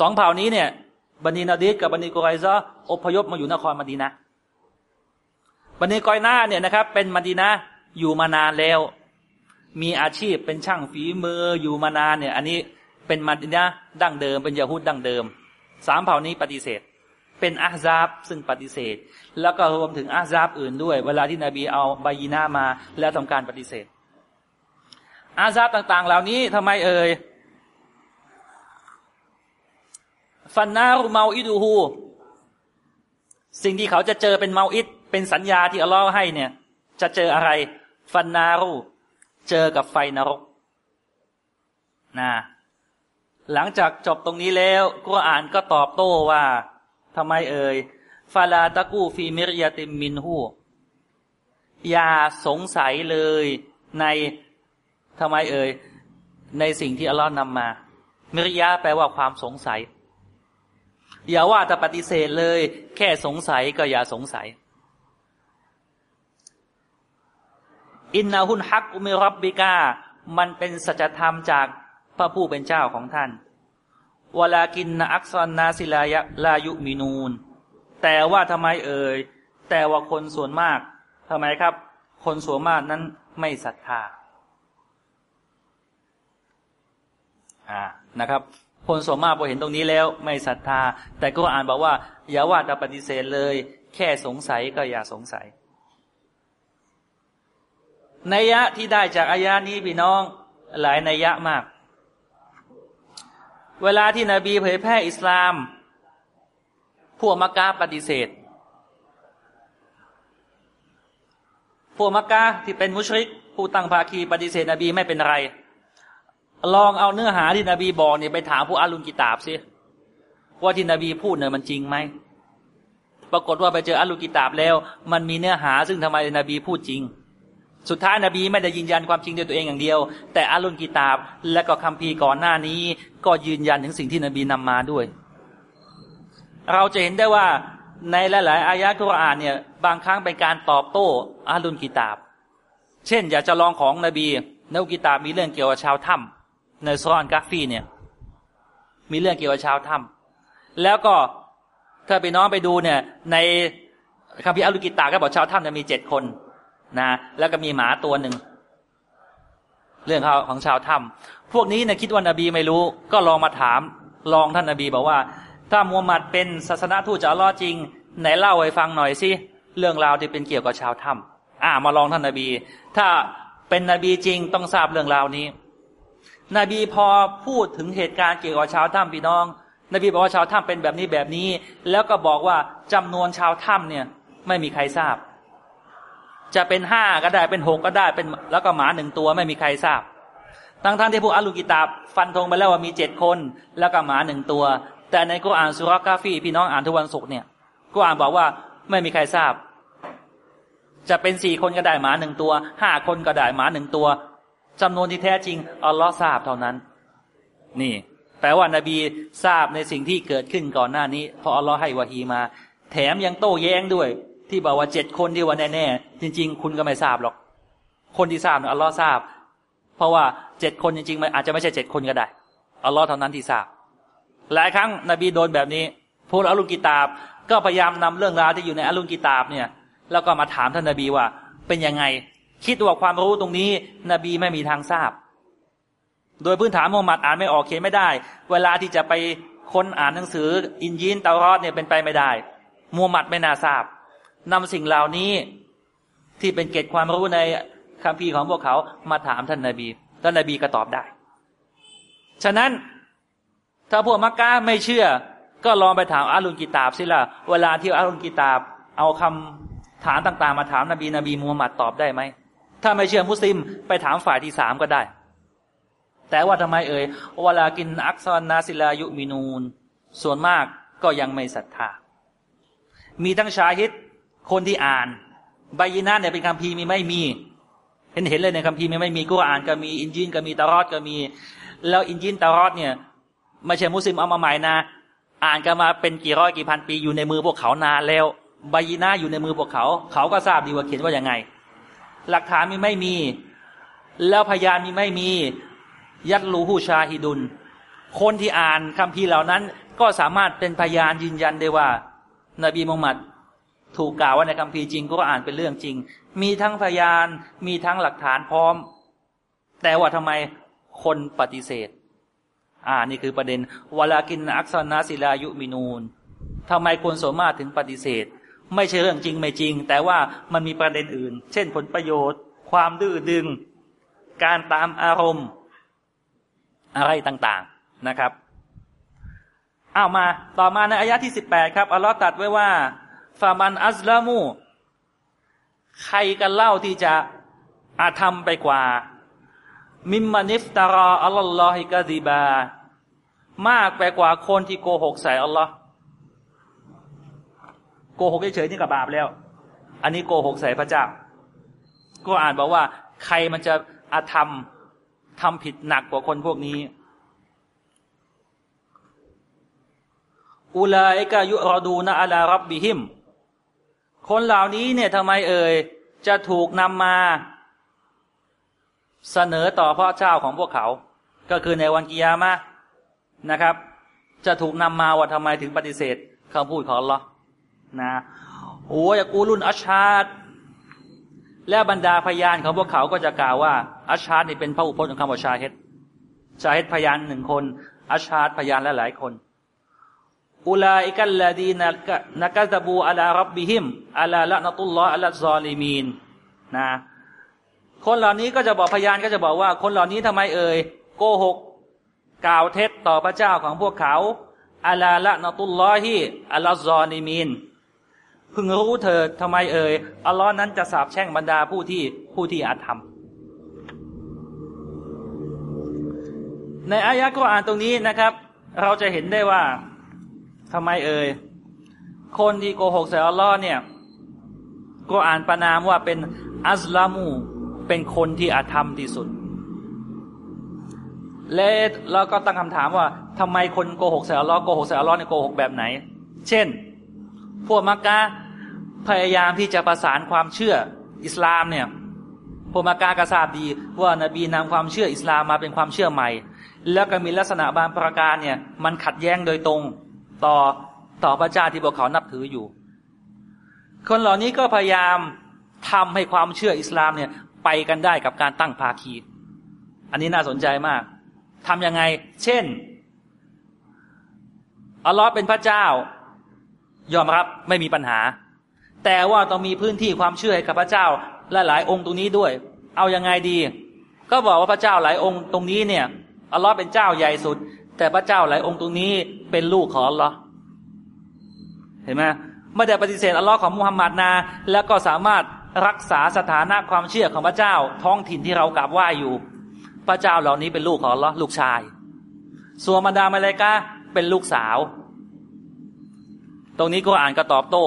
สองเผ่านี้เนี่ยบันีนาดีกับบันีกุไรซออพยพมาอยู่นครมดีนา บันีกอยนาเนี่ยนะครับ เป็นมดีนาอยู่มานานแล้ว มีอาชีพเป็นช่างฝีมืออยู่มานานเนี่ย อันนี้เป็นมดีนาดั้งเดิมเป็นยาฮูดดั้งเดิมสามเผ่านี้ปฏิเสธ เป็นอาซาบซึ่งปฏิเสธ แล้วก็รวมถึงอาซาบอื่นด้วย เวลาที่นบีเอาบายีนามาแล้วทำการปฏิเสธ อาซาบต่างๆ เหล่านี้ทำไมเอ่ยฟันนารุเมาอิดูฮูสิ่งที่เขาจะเจอเป็นเมาอิด เป็นสัญญาที่อัลลอฮ์ให้เนี่ย จะเจออะไร ฟันนารุเจอกับไฟนรกนะหลังจากจบตรงนี้แล้วก็อ่านก็ตอบโต้ว่าทำไมเอ่ยฟาลาตะกูฟีมิรยาติมินหูอย่าสงสัยเลยในทำไมเอ่ยในสิ่งที่อัลลอฮ์นำมา มิริยะแปลว่าความสงสัย อย่าว่าแต่ปฏิเสธเลย แค่สงสัยก็อย่าสงสัย อินนาหุนฮักอุมิรับบิกา มันเป็นสัจธรรมจากพระผู้เป็นเจ้าของท่านวลากินนาอักซอนนาสิลายะลายุมินูน แต่ว่าทำไมเอ่ย แต่ว่าคนส่วนมากทำไมครับ คนส่วนมากนั้นไม่ศรัทธา อ่า นะครับ คนส่วนมากพอเห็นตรงนี้แล้วไม่ศรัทธา แต่ก็อ่านบอกว่า อย่าว่าแต่ปฏิเสธเลย แค่สงสัยก็อย่าสงสัย นัยยะที่ได้จากอายานี้พี่น้องหลายนัยยะมาก เวลาที่นบีเผยแพร่อิสลาม พวกมักกะปฏิเสธ พวกมักกะที่เป็นมุชริก ผู้ตั้งภาคีปฏิเสธนบีไม่เป็นไร ลองเอาเนื้อหาที่นบีบอกเนี่ยไปถามผู้อาลุนกิตาบสิว่าที่นบีพูดเนี่ยมันจริงไหมปรากฏว่าไปเจออาลุนกิตาบแล้ว มันมีเนื้อหาซึ่งทำไมนบีพูดจริง สุดท้ายนบีไม่ได้ยืนยันความจริงด้วยตัวเองอย่างเดียว แต่อาลุนกีตาบ และก็คัมภีร์ก่อนหน้านี้ ก็ยืนยันถึงสิ่งที่นบีนำมาด้วย เราจะเห็นได้ว่าในหลาย ๆ อายะทุรอานเนี่ยบางครั้งเป็นการตอบโต้อาลุนกีตาบ เช่น อยากจะลองของนบีนอุกีตาบมีเรื่องเกี่ยวกับชาวถ้ำในซอนกัฟฟีเนี่ย มีเรื่องเกี่ยวกับชาวถ้ำแล้วก็ถ้าไปน้องไปดูเนี่ย ในคัมภีร์อัลุกิตาก็บอกชาวถ้ำจะมีเจ็ดคน นะแล้วก็มีหมาตัวหนึ่ง เรื่องของชาวถ้ำพวกนี้นี่ยคิดว่านาบีไม่รู้ ก็ลองมาถาม ลองท่านนาบีบอกว่า ถ้ามูฮัมหมัดเป็นศาสนาทูตจากอัลลอฮ์จริง ไหนเล่าให้ฟังหน่อยสิเรื่องราวที่เป็นเกี่ยวกับชาวถ้ำอ่า มาลองท่านนาบี ถ้าเป็นนบีจริงต้องทราบเรื่องราวนี้ นบีพอพูดถึงเหตุการณ์เกี่ยวกับชาวถ้ำพี่น้อง นบีบอกว่าชาวถ้ำเป็นแบบนี้แบบนี้ แล้วก็บอกว่าจำนวนชาวถ้ำเนี่ย ไม่มีใครทราบ จะเป็นห้าก็ได้เป็นหกก็ได้เป็นแล้วก็หมาหนึ่งตัวไม่มีใครทราบ ทั้งท่านที่พวกอัลลุกิตาบฟันธงไปแล้วว่ามีเจ็ดคน แล้วก็หมาหนึ่งตัว แต่ในกุรอานสุรกาฟีพี่น้องอ่านทุกวันศุกร์เนี่ยกุรอานบอกว่าไม่มีใครทราบ จะเป็นสี่คนก็ได้หมาหนึ่งตัวห้าคนก็ได้หมาหนึ่งตัวจำนวนที่แท้จริงอัลลอฮ์ทราบเท่านั้น นี่แปลว่านาบีทราบในสิ่งที่เกิดขึ้นก่อนหน้านี้พออัลลอฮ์ให้วะฮีมา แถมยังโต้แย้งด้วย ที่บอกว่าเจ็ดคนที่ว่าแน่ๆจริง ๆ คุณก็ไม่ทราบหรอก คนที่ทราบเอัลลอฮ์ทราบ เพราะว่าเจ็ดคนจริงๆมันอาจจะไม่ใช่เจ็ดคนก็ได้อัลลอฮ์เท่านั้นที่ทราบ หลายครั้งนบีโดนแบบนี้พวกอัลลุกิตาบ ก็พยายามนำเรื่องราวที่อยู่ในอัลลุกิตาบเนี่ย แล้วก็มาถามท่านนบีว่า เป็นยังไง คิดว่าความรู้ตรงนี้ นบีไม่มีทางทราบ โดยพื้นฐานมุฮัมมัดอ่านไม่ออกเขียนไม่ได้ เวลาที่จะไปค้นอ่านหนังสือ อินยีนเตารอดเนี่ยเป็นไปไม่ได้มุฮัมมัดไม่น่าทราบ นำสิ่งเหล่านี้ที่เป็นเกตความรู้ในคัมภีของพวกเขามาถามท่านนาบีท่านนาบีก็ตอบได้ ฉะนั้น ถ้าพวกมักกะไม่เชื่อ ก็ลองไปถามอาลุนกิตาบสิละเวลาที่อาลุนกิตาบ เอาคำถามต่าง ๆ มาถามนบีนบีมูฮัมมัดตอบได้ไหมถ้าไม่เชื่อมุสลิมไปถามฝ่ายที่สามก็ได้ แต่ว่าทำไมเอ่ยเวลากินอักษรนาซิลายุมินูน ส่วนมากก็ยังไม่ศรัทธา มีทั้งชาฮิด คนที่อ่านใบยินาเนี่ยเป็นคำพีมีไม่มี เห็นเห็นเลยในคำพีมีไม่มีกุรอานก็มีอินจินก็มีตารอดก็มี แล้วอินจินตารอดเนี่ยไม่ใช่มุสลิมเอามาใหม่นะ อ่านกันมาเป็นกี่ร้อยกี่พันปีอยู่ในมือพวกเขานานแล้วใบยินาอยู่ในมือพวกเขา เขาก็ทราบดีว่าเขียนว่ายังไง หลักฐานมีไม่มี แล้วพยานมีไม่มี ยัดรูฮูชาฮิดุล คนที่อ่านคำพีเหล่านั้นก็สามารถเป็นพยานยืนยันได้ว่า นบีมุฮัมมัด ถูกกล่าวว่าในคัมภีจริงก็อ่านเป็นเรื่องจริง มีทั้งพยานมีทั้งหลักฐานพร้อม แต่ว่าทำไมคนปฏิเสธ อ่านี่คือประเด็นวลากินอักษรนาศิลายุมินูนทำไมคนสมมาถึงปฏิเสธ ไม่ใช่เรื่องจริงไม่จริง แต่ว่ามันมีประเด็นอื่น เช่นผลประโยชน์ ความดื้อดึง การตามอารมณ์ อะไรต่างๆนะครับเอามาต่อมาในอายะที่สิบแปดครับอัลลอฮ์ตัดไว้ว่า ฟามันอัสลามู ใครกันเล่าที่จะอาธรรมไปกว่า มิมมานิฟตารออัลลอฮิกะดีบา มากไปกว่าคนที่โกหกใส่อัลลอฮ์โกหกเฉยๆนี่กับบาปแล้ว อันนี้โกหกใส่พระเจ้า ก็อ่านบอกว่า ใครมันจะอาธรรมทำผิดหนักกว่าคนพวกนี้อุลาอิกายุรดูนะอัลารับบิหิม คนเหล่านี้เนี่ยทำไมเอ่ยจะถูกนำมาเสนอต่อพระเจ้าของพวกเขา ก็คือในวันกิยามะนะครับ จะถูกนำมาว่าทำไมถึงปฏิเสธคำพูดของอัลลอฮ์นะโอ้ยกูรุนอัชชาดและบรรดาพยานของพวกเขาก็จะกล่าวว่า อัชชาดนี่เป็นพระอุปนของคำว่าชาเฮดชาเฮดพยานหนึ่งคน أشهاد พยานหลายๆคน أولئك الذين كذبوا على ربهم ألا لعنة الله على الظالمين นะคนเหล่านี้ก็จะบอกพยานก็จะบอกว่า คนเหล่านี้ทำไมเอ่ยโกหกกล่าวเท็จต่อพระเจ้าของพวกเขาألا لعنة الله على الظالمينพึงรู้เถิดทำไมเอ่ยอัลลอฮ์นั้นจะสาบแช่งบรรดาผู้ที่ผู้ที่อาธรรมในอายะก็อ่านตรงนี้นะครับ เราจะเห็นได้ว่า ทำไมเอ่ยคนที่โกหกใส่อัลลอฮ์เนี่ยก็อ่านประนามว่าเป็นอัสลามูเป็นคนที่อาธรรมที่สุด และเราก็ตั้งคำถามว่าทำไมคนโกหกใส่อัลลอฮ์โกหกใส่อัลลอฮ์เนี่ยโกหกแบบไหน เช่น พวกมักกะพยายามที่จะประสานความเชื่ออิสลามเนี่ยพวกมักกะก็ทราบดีว่านาบีนำความเชื่ออิสลามมาเป็นความเชื่อใหม่ แล้วก็มีลักษณะบางประการเนี่ยมันขัดแย้งโดยตรง ต่อต่อพระเจ้าที่พวกเขานับถืออยู่ คนเหล่านี้ก็พยายามทำให้ความเชื่ออิสลามเนี่ยไปกันได้กับการตั้งภาคี อันนี้น่าสนใจมากทำยังไง เช่น อัลลอฮ์เป็นพระเจ้า ยอมครับ ไม่มีปัญหา แต่ว่าต้องมีพื้นที่ความเชื่อให้กับพระเจ้าและหลายองค์ตรงนี้ด้วย เอายังไงดี ก็บอกว่าพระเจ้าหลายองค์ตรงนี้เนี่ยอัลลอฮ์เป็นเจ้าใหญ่สุด แต่พระเจ้าหลายองค์ตรงนี้เป็นลูกของอัลลอฮ์เห็นไหมไม่ได้ปฏิเสธอัลลอฮ์ของมุฮัมมัดนาแล้วก็สามารถรักษาสถานะความเชื่อของพระเจ้า ท้องถิ่นที่เรากราบไหว้อยู่ พระเจ้าเหล่านี้เป็นลูกของอัลลอฮ์ลูกชายส่วนมาดามาเลกาเป็นลูกสาว ตรงนี้ก็อ่านก็ตอบโต้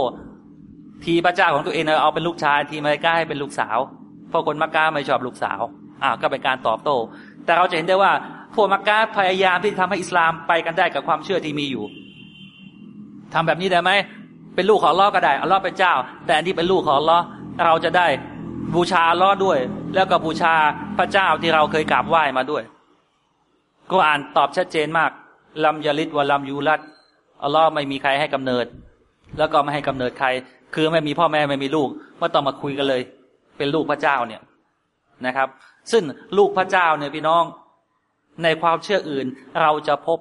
ทีพระเจ้าของตัวเองเอาเป็นลูกชาย ทีมาเลกาให้เป็นลูกสาวเพราะคนมักกะไม่ชอบลูกสาวอ่าก็เป็นการตอบโต้ แต่เราจะเห็นได้ว่า พวกมักกะพยายามที่ทำให้อิสลามไปกันได้กับความเชื่อที่มีอยู่ทำแบบนี้ได้ไหมเป็นลูกของลอก็ได้อัลลอฮ์เป็นเจ้า แต่อันที่เป็นลูกของลอเราจะได้บูชาลอด้วย แล้วก็บูชาพระเจ้าที่เราเคยกราบไหว้มาด้วย ก็อ่านตอบชัดเจนมากลัมยาลิดวะลัมยูรัดอัลลอฮ์ไม่มีใครให้กำเนิด แล้วก็ไม่ให้กำเนิดใคร คือไม่มีพ่อแม่ไม่มีลูกไม่ต้องมาคุยกันเลย เป็นลูกพระเจ้าเนี่ยนะครับ ซึ่งลูกพระเจ้าเนี่ยพี่น้อง ในความเชื่ออื่น เราจะพบ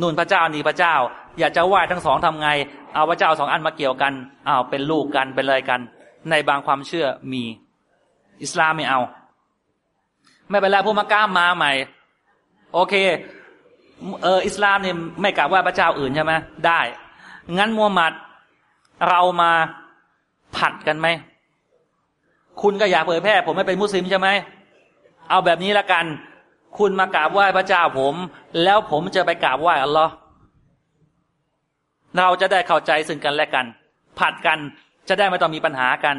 นุ่นพระเจ้านี่พระเจ้า อยากจะไหว้ทั้งสองทำไง เอาพระเจ้าสองอันมาเกี่ยวกันเอาเป็นลูกกันเป็นอะไรกัน ในบางความเชื่อมี อิสลามไม่เอา ไม่เป็นไรพวกมาก้ามมาใหม่ โอเคเอออิสลามเนี่ยไม่กล่าวว่าพระเจ้าอื่นใช่ไหมได้ งั้นมูฮัมหมัดเรามาผัดกันไหม คุณก็อยากเผยแพร่ ผมไม่เป็นมุสลิมใช่ไหม เอาแบบนี้ละกัน คุณมากราบไหว้พระเจ้าผม แล้วผมจะไปกราบไหว้อัลลอฮ์เราจะได้เข้าใจซึ่งกันและกัน ผัดกันจะได้ไม่ต้องมีปัญหากัน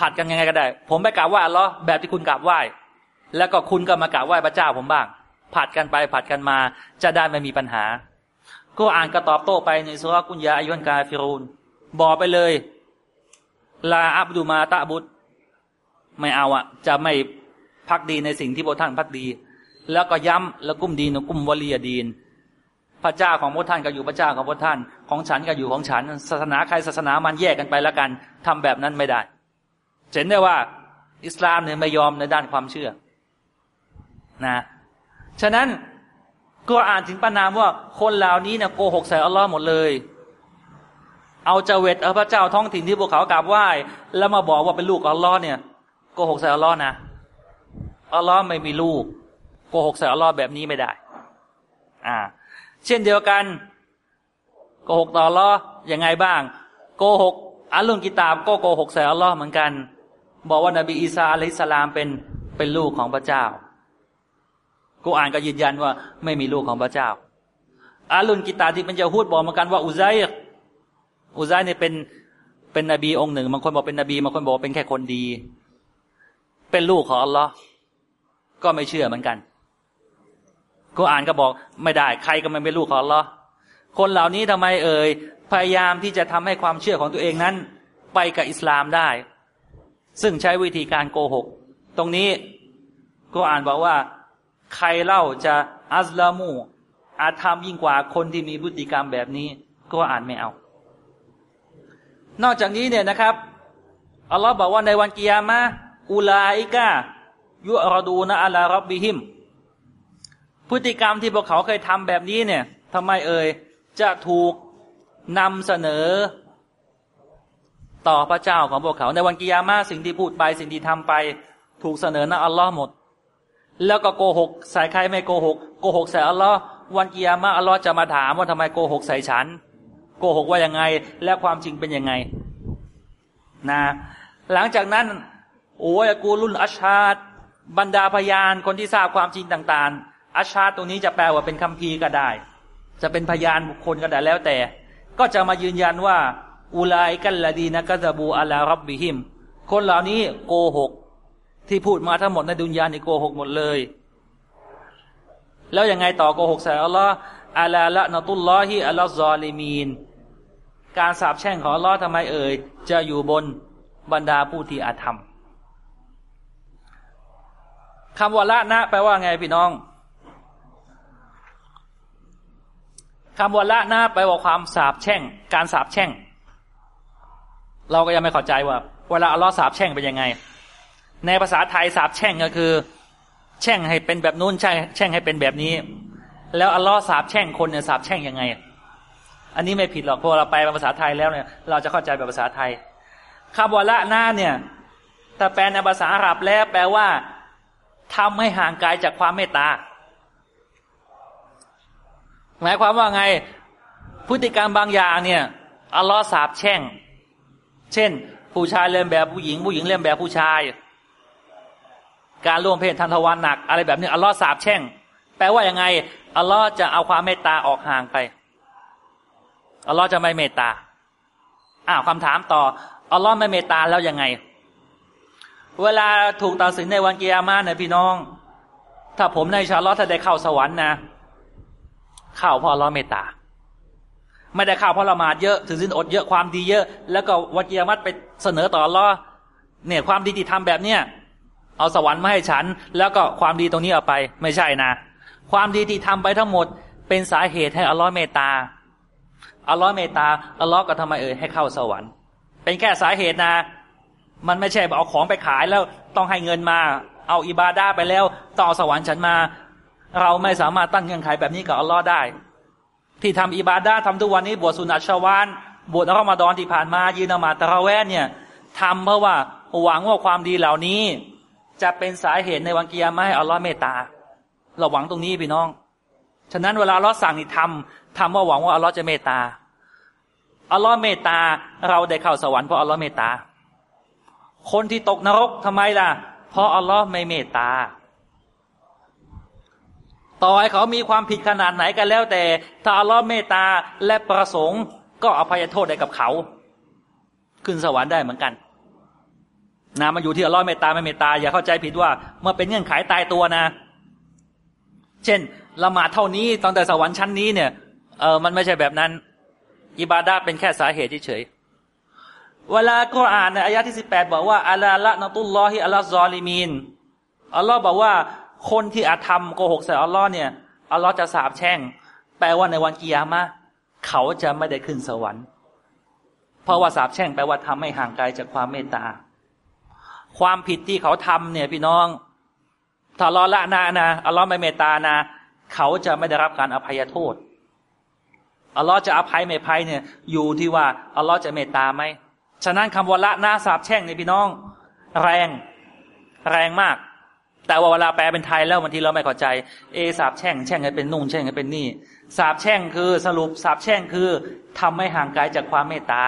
ผัดกันยังไงก็ได้ ผมไปกราบไหว้อัลลอฮ์แบบที่คุณกราบไหว้แล้วก็คุณก็มากราบไหว้พระเจ้าผมบ้าง ผัดกันไปผัดกันมาจะได้ไม่มีปัญหา ก็อ่านกระตอบโต้ไปในสุรกุญยาอายุนกาฟิรูนบอกไปเลย ลาอับดูมาตะบุตรไม่เอาอะจะไม่ พักดีในสิ่งที่พระท่านพักดี แล้วก็ย้ำแล้วกุ้มดีนกุ้มวลียดีน พระเจ้าของพระท่านก็อยู่พระเจ้าของพระท่าน ของฉันก็อยู่ของฉัน ศาสนาใครศาสนามันแยกกันไปแล้วกันทำแบบนั้นไม่ได้ เห็นได้ว่า อิสลามเนี่ยไม่ยอมในด้านความเชื่อ นะ ฉะนั้นก็อ่านถึงปนามว่าคนเหล่านี้เนี่ยโกหกใส่อัลลอฮ์หมดเลย เอาเจเวตเอาพระเจ้าท้องถิ่นที่พวกเขากราบไหว้แล้วมาบอกว่าเป็นลูกอัลลอฮ์เนี่ยโกหกใส่อัลลอฮ์นะ อัลลอฮ์ไม่มีลูกโกหกใส่อัลลอฮ์แบบนี้ไม่ได้ อ่า เช่นเดียวกันโกหกต่ออัลลอฮ์ยังไงบ้าง โกหกอัลลุนกิตาบก็โกหกใส่อัลลอฮ์เหมือนกัน บอกว่านบีอีสาอะลัยสลามเป็นเป็นลูกของพระเจ้ากูอ่านก็ยืนยันว่าไม่มีลูกของพระเจ้าอาลุนกิตาที่เป็นยาฮูดบอกเหมือนกันว่าอุซัยอุซัยเนี่ยเป็นเป็นนบีองค์หนึ่งบางคนบอกเป็นนบีบางคนบอกเป็นแค่คนดี เป็นลูกของอัลลอฮ์ ก็ไม่เชื่อเหมือนกันกูอ่านก็บอกไม่ได้ ใครก็ไม่เป็นลูกของอัลอคนเหล่านี้ทำไมเอ่ยพยายามที่จะทำให้ความเชื่อของตัวเองนั้น ไปกับอิสลามได้ ซึ่งใช้วิธีการโกหก ตรงนี้ก็อ่านบอกว่า ใครเล่าจะอัลลามูอาธรรมยิ่งกว่าคนที่มีพฤติกรรมแบบนี้ ก็อ่านไม่เอา นอกจากนี้เนี่ยนะครับอัลลอฮ์บอกว่าในวันกิยามะอุลาอิกา ยุรดูนะอัลลรับบิฮิม พฤติกรรมที่พวกเขาเคยทำแบบนี้เนี่ยทำไมเอ่ยจะถูกนำเสนอต่อพระเจ้าของพวกเขา ในวันกิยามะสิ่งที่พูดไปสิ่งที่ทำไป ถูกเสนอนะอัลลอฮ์หมด แล้วก็โกหกใส่ใครไม่โกหกโกหกใส่อัลลอฮ์วันกิยามะอัลลอฮ์จะมาถามว่าทำไมโกหกใส่ฉัน โกหกว่ายังไง และความจริงเป็นยังไงนะหลังจากนั้นโอ้ยกูรุ่นอัชชาด บรรดาพยานคนที่ทราบความจริงต่าง ๆ อัชชาตรงนี้จะแปลว่าเป็นคัมภีร์ก็ได้ จะเป็นพยานบุคคลก็ได้แล้วแต่ ก็จะมายืนยันว่า อุลายกัลลดีนะกัซบูอัลลารับบิฮิม คนเหล่านี้โกหก ที่พูดมาทั้งหมดในดุนยานี่โกหกหมดเลย แล้วยังไงต่อโกหกใส่อัลลอฮ์อาลลาละนตุลลอฮิอัลลอฮ์ซอลิมีน การสาบแช่งของอัลลอฮ์ทำไมเอ่ย จะอยู่บนบรรดาผู้ที่อาธรรม คำว่าละนะแปลว่าไงพี่น้องคำว่าละนะแปลว่าความสาบแช่ง การสาบแช่ง เราก็ยังไม่เข้าใจว่า เวลาอัลลอฮ์สาบแช่งเป็นยังไง ในภาษาไทยสาบแช่งก็คือ แช่งให้เป็นแบบนู้นใช่แช่งให้เป็นแบบนี้ แล้วอัลลอฮ์สาบแช่งคนเนี่ยสาบแช่งยังไง อันนี้ไม่ผิดหรอกพราะเราไปภาษาไทยแล้วเนี่ย เราจะเข้าใจแบบภาษาไทยคำว่าละหน้าเนี่ยถ้าแปลในภาษาอาหรับแล้วแปลว่า ทำให้ห่างไกลจากความเมตตา หมายความว่าไง พฤติกรรมบางอย่างเนี่ยอัลลอฮ์สาบแช่ง เช่น ผู้ชายเลียนแบบผู้หญิง ผู้หญิงเลียนแบบผู้ชาย การร่วมเพศทันทวารหนัก อะไรแบบนี้อัลลอฮ์สาบแช่ง แปลว่ายังไงอัลลอฮ์จะเอาความเมตตาออกห่างไปอัลลอฮ์จะไม่เมตตาอ้าวคำถามต่ออัลลอฮ์ไม่เมตตาแล้วยังไง เวลาถูกตัดสินในวันกิยามาเนี่ยพี่น้อง ถ้าผมในชาลอถ้าได้เข้าสวรรค์นะ เข้าเพราะอัลลอเมตตา ไม่ได้เข้าเพราะละหมาดเยอะถือสินอดเยอะความดีเยอะ แล้วก็วันเกียรติไปเสนอต่อรอเนี่ย ความดีที่ทำแบบเนี้ยเอาสวรรค์มาให้ฉัน แล้วก็ความดีตรงนี้เอาไป ไม่ใช่นะ ความดีที่ทำไปทั้งหมด เป็นสาเหตุให้อัลลอฮ์เมตตาอัลลอฮ์เมตตาอัลลอฮ์ก็ทำไมเอ่ยให้เข้าสวรรค์ เป็นแค่สาเหตุนะ มันไม่ใช่เอาของไปขายแล้วต้องให้เงินมา เอาอิบาดาไปแล้วต่อสวรรค์ฉันมา เราไม่สามารถตั้งเงื่อนไขแบบนี้กับอัลลอฮ์ได้ ที่ทำอิบาดาทำทุกวันนี้บวชสุนัตชาวานบวชรอมฎอนที่ผ่านมายืนนมาตะระแวะเนี่ยทำเพราะว่าหวังว่าความดีเหล่านี้ จะเป็นสาเหตุในวันกิยามะให้อัลลอฮ์เมตตา เราหวังตรงนี้พี่น้อง ฉะนั้นเวลาอัลลอฮ์สั่งนี่ทำทำว่าหวังว่าอัลลอฮ์จะเมตตาอัลลอฮ์เมตตา เราได้เข้าสวรรค์เพราะอัลลอฮ์เมตตา คนที่ตกนรกทำไมล่ะ เพราะอัลลอฮ์ไม่เมตตา ต่อให้เขามีความผิดขนาดไหนกันแล้วแต่ ถ้าอัลลอฮ์เมตตาและประสงค์ ก็อภัยโทษได้กับเขา ขึ้นสวรรค์ได้เหมือนกันนะมันอยู่ที่อัลลอฮ์เมตตาไม่เมตตา อย่าเข้าใจผิดว่าเมื่อเป็นเงื่อนไขตายตัวนะ เช่นละหมาดเท่านี้ตอนแต่สวรรค์ชั้นนี้เนี่ยเออมันไม่ใช่แบบนั้น อิบาดาเป็นแค่สาเหตุเฉย เวลากุรอานในอายะที่สิบแปดบอกว่าอัลละนตุลลอฮิอัลลอฮซอลิมีนอัลลอฮ์บอกว่าคนที่อาธรรมโกหกใส่อัลลอฮ์เนี่ยอัลลอฮ์จะสาบแช่ง แปลว่าในวันกิยามะเขาจะไม่ได้ขึ้นสวรรค์ เพราะว่าสาบแช่งแปลว่าทำให้ห่างไกลจากความเมตตา ความผิดที่เขาทำเนี่ยพี่น้องถ้าอัลลอฮ์ละนานะอัลลอฮ์ไม่เมตตานะเขาจะไม่ได้รับการอภัยโทษอัลลอฮ์จะอภัยไม่ภัยเนี่ย อยู่ที่ว่าอัลลอฮ์จะเมตตาไหม ฉะนั้นคำว่าละนาสาบแช่งในพี่น้อง แรง แรงมาก แต่ว่าเวลาแปลเป็นไทยแล้วบางทีเราไม่เข้าใจ เอสาบแช่งแช่งให้เป็นนุ่งแช่งให้เป็นนี่สาบแช่งคือสรุปสาบแช่งคือทำให้ห่างไกลจากความเมตตา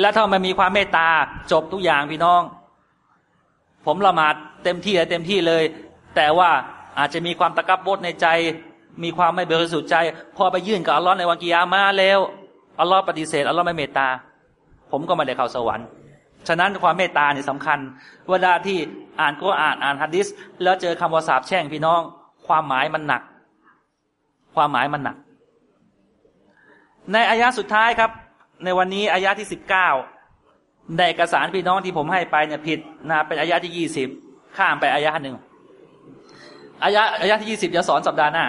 และถ้ามันมีความเมตตาจบทุกอย่างพี่น้อง ผมละหมาดเต็มที่เลยเต็มที่เลย แต่ว่าอาจจะมีความตะกับบดในใจ มีความไม่บริสุทธิ์ใจ พอไปยื่นกับอัลลอฮ์ในวันกิยามาแล้วอัลลอฮ์ปฏิเสธอัลลอฮ์ไม่เมตตา ผมก็ไม่ได้เข้าสวรรค์ ฉะนั้นความเมตตาเนี่ยสำคัญ เวลาที่อ่านก็อ่านอ่านฮะดิษแล้วเจอคำว่าสาบแช่งพี่น้อง ความหมายมันหนัก ความหมายมันหนัก ในอายะสุดท้ายครับ ในวันนี้อายะที่สิบเก้าในเอกสารพี่น้องที่ผมให้ไปเนี่ยผิดนะเป็นอายะที่ยี่สิบข้ามไปอายะหนึ่งอายะอายะที่ยี่สิบจะสอนสัปดาห์หน้า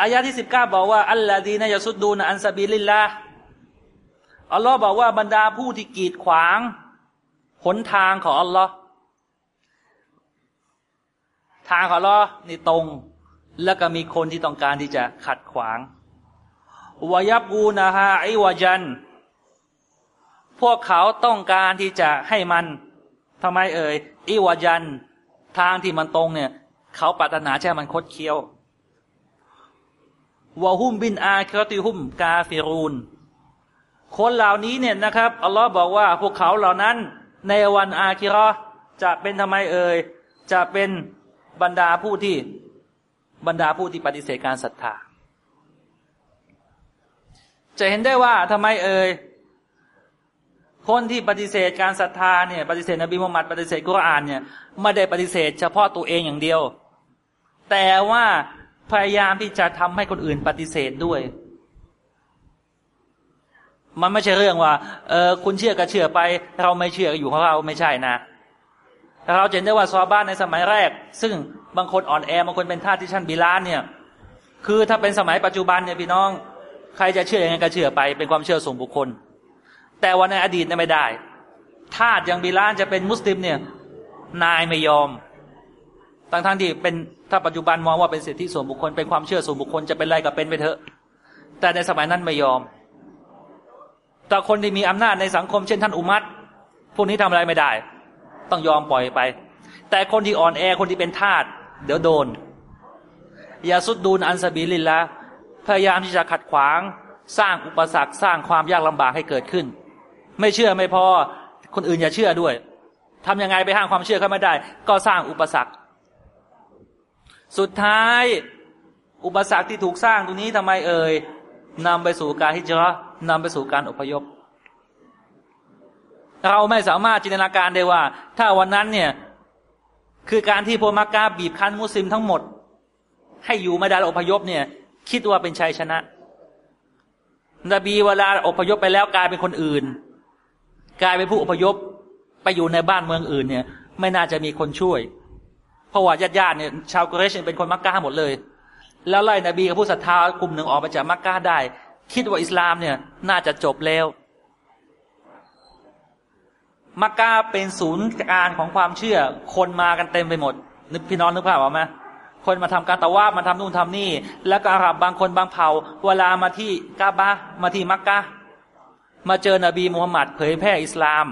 อายะที่สิบเก้าบอกว่าالذين يصدون عن سبيل الله อัลลอฮ์บอกว่าบรรดาผู้ที่กีดขวางหนทางของอัลลอฮ์ทางของอัลลอฮ์นี่ตรง แล้วก็มีคนที่ต้องการที่จะขัดขวางวายับกูนาฮาไอวาจัน พวกเขาต้องการที่จะให้มันทำไมเอ่ยอิวาจัน ทางที่มันตรงเนี่ย เขาปรารถนาใช่มันคดเคี้ยววะฮุมบินอาครติฮุมกาฟิรูน คนเหล่านี้เนี่ยนะครับอัลลอฮ์บอกว่าพวกเขาเหล่านั้นในวันอาคิรอจะเป็นทำไมเอ่ยจะเป็นบรรดาผู้ที่บรรดาผู้ที่ปฏิเสธการศรัทธา จะเห็นได้ว่าทำไมเอ่ยคนที่ปฏิเสธการศรัทธาเนี่ยปฏิเสธนบีมุฮัมมัดปฏิเสธกุรอานเนี่ยไม่ได้ปฏิเสธเฉพาะตัวเองอย่างเดียว แต่ว่าพยายามที่จะทำให้คนอื่นปฏิเสธด้วย มันไม่ใช่เรื่องว่าเออคุณเชื่อก็เชื่อไป เราไม่เชื่อก็อยู่ของเราไม่ใช่นะเราเห็นได้ว่าซอบ้านในสมัยแรก ซึ่งบางคนอ่อนแอบางคนเป็นท่าที่ชั้นบิลานเนี่ย คือถ้าเป็นสมัยปัจจุบันเนี่ยพี่น้อง ใครจะเชื่อยังไงก็เชื่อไป เป็นความเชื่อส่วนบุคคล แต่ว่าในอดีตเนี่ยไม่ได้ทาสอย่างบิลานจะเป็นมุสลิมเนี่ย นายไม่ยอมทั้งทั้งที่เป็นถ้าปัจจุบันมองว่าเป็นสิทธิส่วนบุคคลเป็นความเชื่อส่วนบุคคลจะเป็นไรก็เป็นไปเถอะ แต่ในสมัยนั้นไม่ยอม แต่คนที่มีอำนาจในสังคมเช่นท่านอุมัตพวกนี้ทำอะไรไม่ได้ ต้องยอมปล่อยไป แต่คนที่อ่อนแอคนที่เป็นทาสเดี๋ยวโดนยาสุดดูนอันสบีลินละพยายามที่จะขัดขวาง สร้างอุปสรรคสร้างความยากลำบากให้เกิดขึ้น ไม่เชื่อไม่พอคนอื่นอย่าเชื่อด้วยทำยังไงไปห้างความเชื่อเขาไม่ได้ ก็สร้างอุปสรรค สุดท้าย อุปสรรคที่ถูกสร้างตรงนี้ทำไมเอ่ย นำไปสู่การฮิจรันำไปสู่การอพยพ เราไม่สามารถจินตนาการได้ว่า ถ้าวันนั้นเนี่ย คือการที่พมักกะบีบคั้นมุสลิมทั้งหมด ให้อยู่ไม่ได้อพยพเนี่ย คิดว่าเป็นชัยชนะ นบีเวลาอพยพไปแล้วกลายเป็นคนอื่น กลายเป็นผู้อพยพไปอยู่ในบ้านเมืองอื่นเนี่ย ไม่น่าจะมีคนช่วย เพราะว่าญาติญาติเนี่ยชาวกุเรชเป็นคนมักกะหมดเลย แล้วไล่นบีกับผู้ศรัทธากลุ่มหนึ่งออกมาจากมักกะได้ คิดว่าอิสลามเนี่ย น่าจะจบแล้ว มักกะเป็นศูนย์กลางของความเชื่อ คนมากันเต็มไปหมด นึกพี่น้องนึกภาพออกไหมคนมาทำการตะว่ามาทำนู่นทำนี่ แล้วก็อาหรับบางคนบางเผ่า เวลามาที่กาบะมาที่มักกะมาเจอนบีมูฮัมมัดเผยแพร่อิสลาม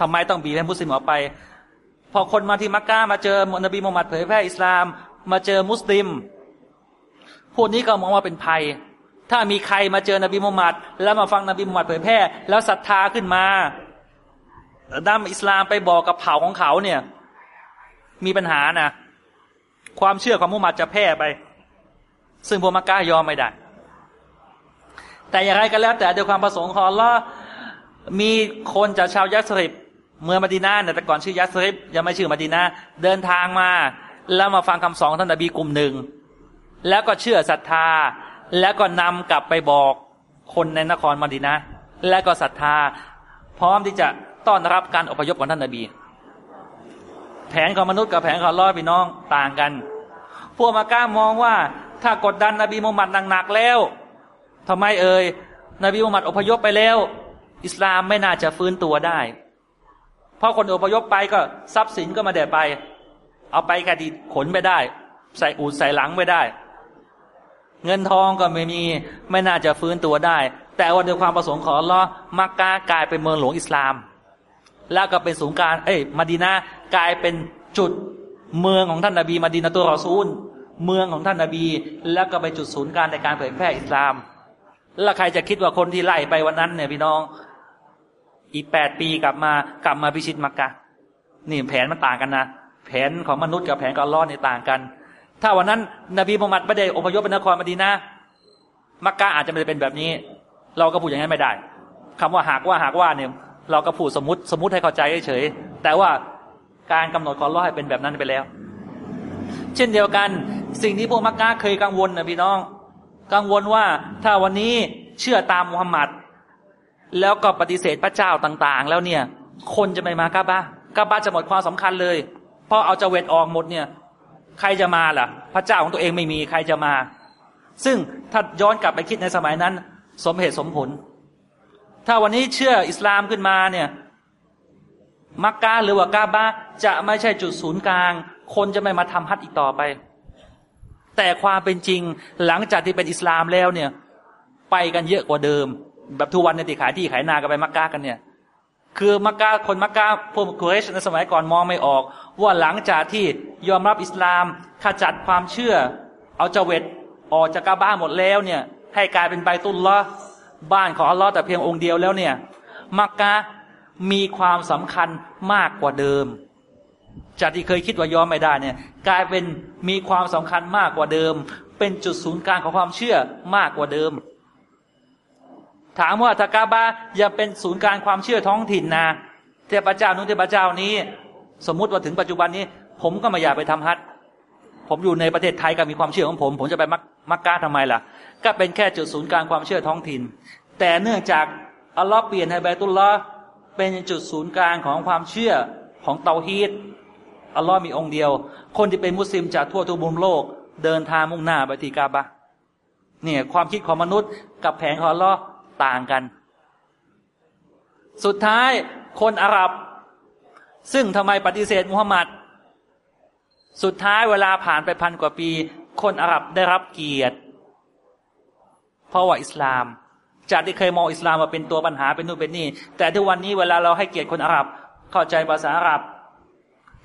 ทำไมต้องบีบให้มุสลิมออกไป พอคนมาที่มักกะมาเจอนบีมูฮัมมัดเผยแพร่อิสลาม มาเจอมุสลิม วกนี้ก็มองว่าเป็นภัย ถ้ามีใครมาเจอนบีมูฮัมมัดแล้วมาฟังนบีมูฮัมมัดเผยแพร่ แล้วศรัทธาขึ้นมานำอิสลามไปบอกกับเผ่าของเขาเนี่ย มีปัญหานะความเชื่อของมุฮัมมัดจะแพร่ไป ซึ่งพวกมักกะยอมไม่ได้ แต่อย่างไรก็แล้ว แต่ด้วยความประสงค์ของลลอมีคนจากชาวยัสริบเมืองมดีนาเนี่ยแต่ก่อนชื่อยัสริบยังไม่ชื่อมดีนาเดินทางมา แล้วมาฟังคำสอนท่านนบีกลุ่มหนึ่ง แล้วก็เชื่อศรัทธา แล้วก็นำกลับไปบอกคนในนครมดีนาและก็ศรัทธา พร้อมที่จะต้อนรับการอพยพของท่านนบี แผนของมนุษย์กับแผนของลอยพี่น้องต่างกัน พวกมาก้ามองว่า ถ้ากดดันนบีมุฮัมมัดหนักๆแล้วทำไมเอ่ยนบีมุฮัมมัดอพยพไปแล้ว อิสลามไม่น่าจะฟื้นตัวได้ เพราะคนอพยพไปก็ทรัพย์สินก็มาเด็ดไป เอาไปกระดิขนไปได้ ใส่อูดใส่หลังไปได้ เงินทองก็ไม่มีไม่น่าจะฟื้นตัวได้ แต่วันด้วยความประสงค์ของลอมักกะกลายเป็นเมืองหลวงอิสลาม แล้วก็เป็นศูนย์การเอ้ยมาดีนากลายเป็นจุดเมืองของท่านนาบีมาดีนาตัวรอซูล เมืองของท่านนาบี แล้วก็ไปจุดศูนย์การในการเผยแพร่อิสลาม แล้วใครจะคิดว่าคนที่ไล่ไปวันนั้นเนี่ยพี่น้อง อีกแปดปีกลับมากลับมาพิชิตมักกะนี่แผนมันต่างกันนะแผนของมนุษย์กับแผนของลอดเนี่ยต่างกัน ถ้าวันนั้น นบีมุฮัมมัดไม่ได้อพยพไปนครมาดีนามักกะอาจจะไม่ได้เป็นแบบนี้ เราก็พูดอย่างนั้นไม่ได้คำว่าหากว่าหากว่าเนี่ย เราก็พูดสมมติสมมติให้เข้าใจเฉยแต่ว่าการกำหนดของร้อยเป็นแบบนั้นไปแล้ว เช่นเดียวกัน สิ่งที่พวกมักกะเคยกังวลนะพี่น้อง กังวลว่าถ้าวันนี้เชื่อตามมุฮัมมัดแล้วก็ปฏิเสธพระเจ้าต่างๆ แล้วเนี่ย คนจะไม่มากาบะกาบะจะหมดความสำคัญเลยพอเอาจเวตออกหมดเนี่ย ใครจะมาล่ะ พระเจ้าของตัวเองไม่มีใครจะมา ซึ่งถ้าย้อนกลับไปคิดในสมัยนั้น สมเหตุสมผล ถ้าวันนี้เชื่ออิสลามขึ้นมาเนี่ยมักกะหรือว่ากาบะจะไม่ใช่จุดศูนย์กลาง คนจะไม่มาทำฮัทอีกต่อไป แต่ความเป็นจริงหลังจากที่เป็นอิสลามแล้วเนี่ย ไปกันเยอะกว่าเดิม แบบทุกวันในติขายที่ขายนากันไปมักกะกันเนี่ย คือมักกะคนมักกะพวกกุเรชในสมัยก่อนมองไม่ออก ว่าหลังจากที่ยอมรับอิสลามขจัดความเชื่อ เอาเจเวตออกจากกาบ้าหมดแล้วเนี่ยให้กลายเป็นใบตุลละบ้านของอัลลอฮ์แต่เพียงองค์เดียวแล้วเนี่ยมักกะมีความสำคัญมากกว่าเดิม จากที่เคยคิดว่ายอมไม่ได้เนี่ย กลายเป็นมีความสำคัญมากกว่าเดิม เป็นจุดศูนย์กลางของความเชื่อมากกว่าเดิม ถามว่าถ้ากาบาอย่าเป็นศูนย์กลางความเชื่อท้องถิ่นนะเทพเจ้านู้นเทพเจ้านี้ สมมุติว่าถึงปัจจุบันนี้ ผมก็ไม่อยากไปทำฮัทผมอยู่ในประเทศไทยก็มีความเชื่อของผม ผมจะไปมักมักกะทำไมล่ะ ก็เป็นแค่จุดศูนย์กลางความเชื่อท้องถิ่น แต่เนื่องจากอัลลอฮ์เปลี่ยนให้ไบตุลลอฮ์เป็นจุดศูนย์กลางของความเชื่อของเตาฮีดอัลลอฮ์มีองค์เดียว คนที่เป็นมุสลิมจากทั่วทุกมุมโลก เดินทางมุ่งหน้าไปที่กาบะเนี่ยความคิดของมนุษย์กับแผงของอัลลอฮ์ต่างกัน สุดท้ายคนอาหรับ ซึ่งทำไมปฏิเสธมุฮัมมัดสุดท้ายเวลาผ่านไปพันกว่าปี คนอาหรับได้รับเกียรติ เพราะว่าอิสลาม จากที่เคยมองอิสลามมาเป็นตัวปัญหาเป็นนู่นเป็นนี่ แต่ทุกวันนี้เวลาเราให้เกียรติคนอาหรับ เข้าใจภาษาอาหรับ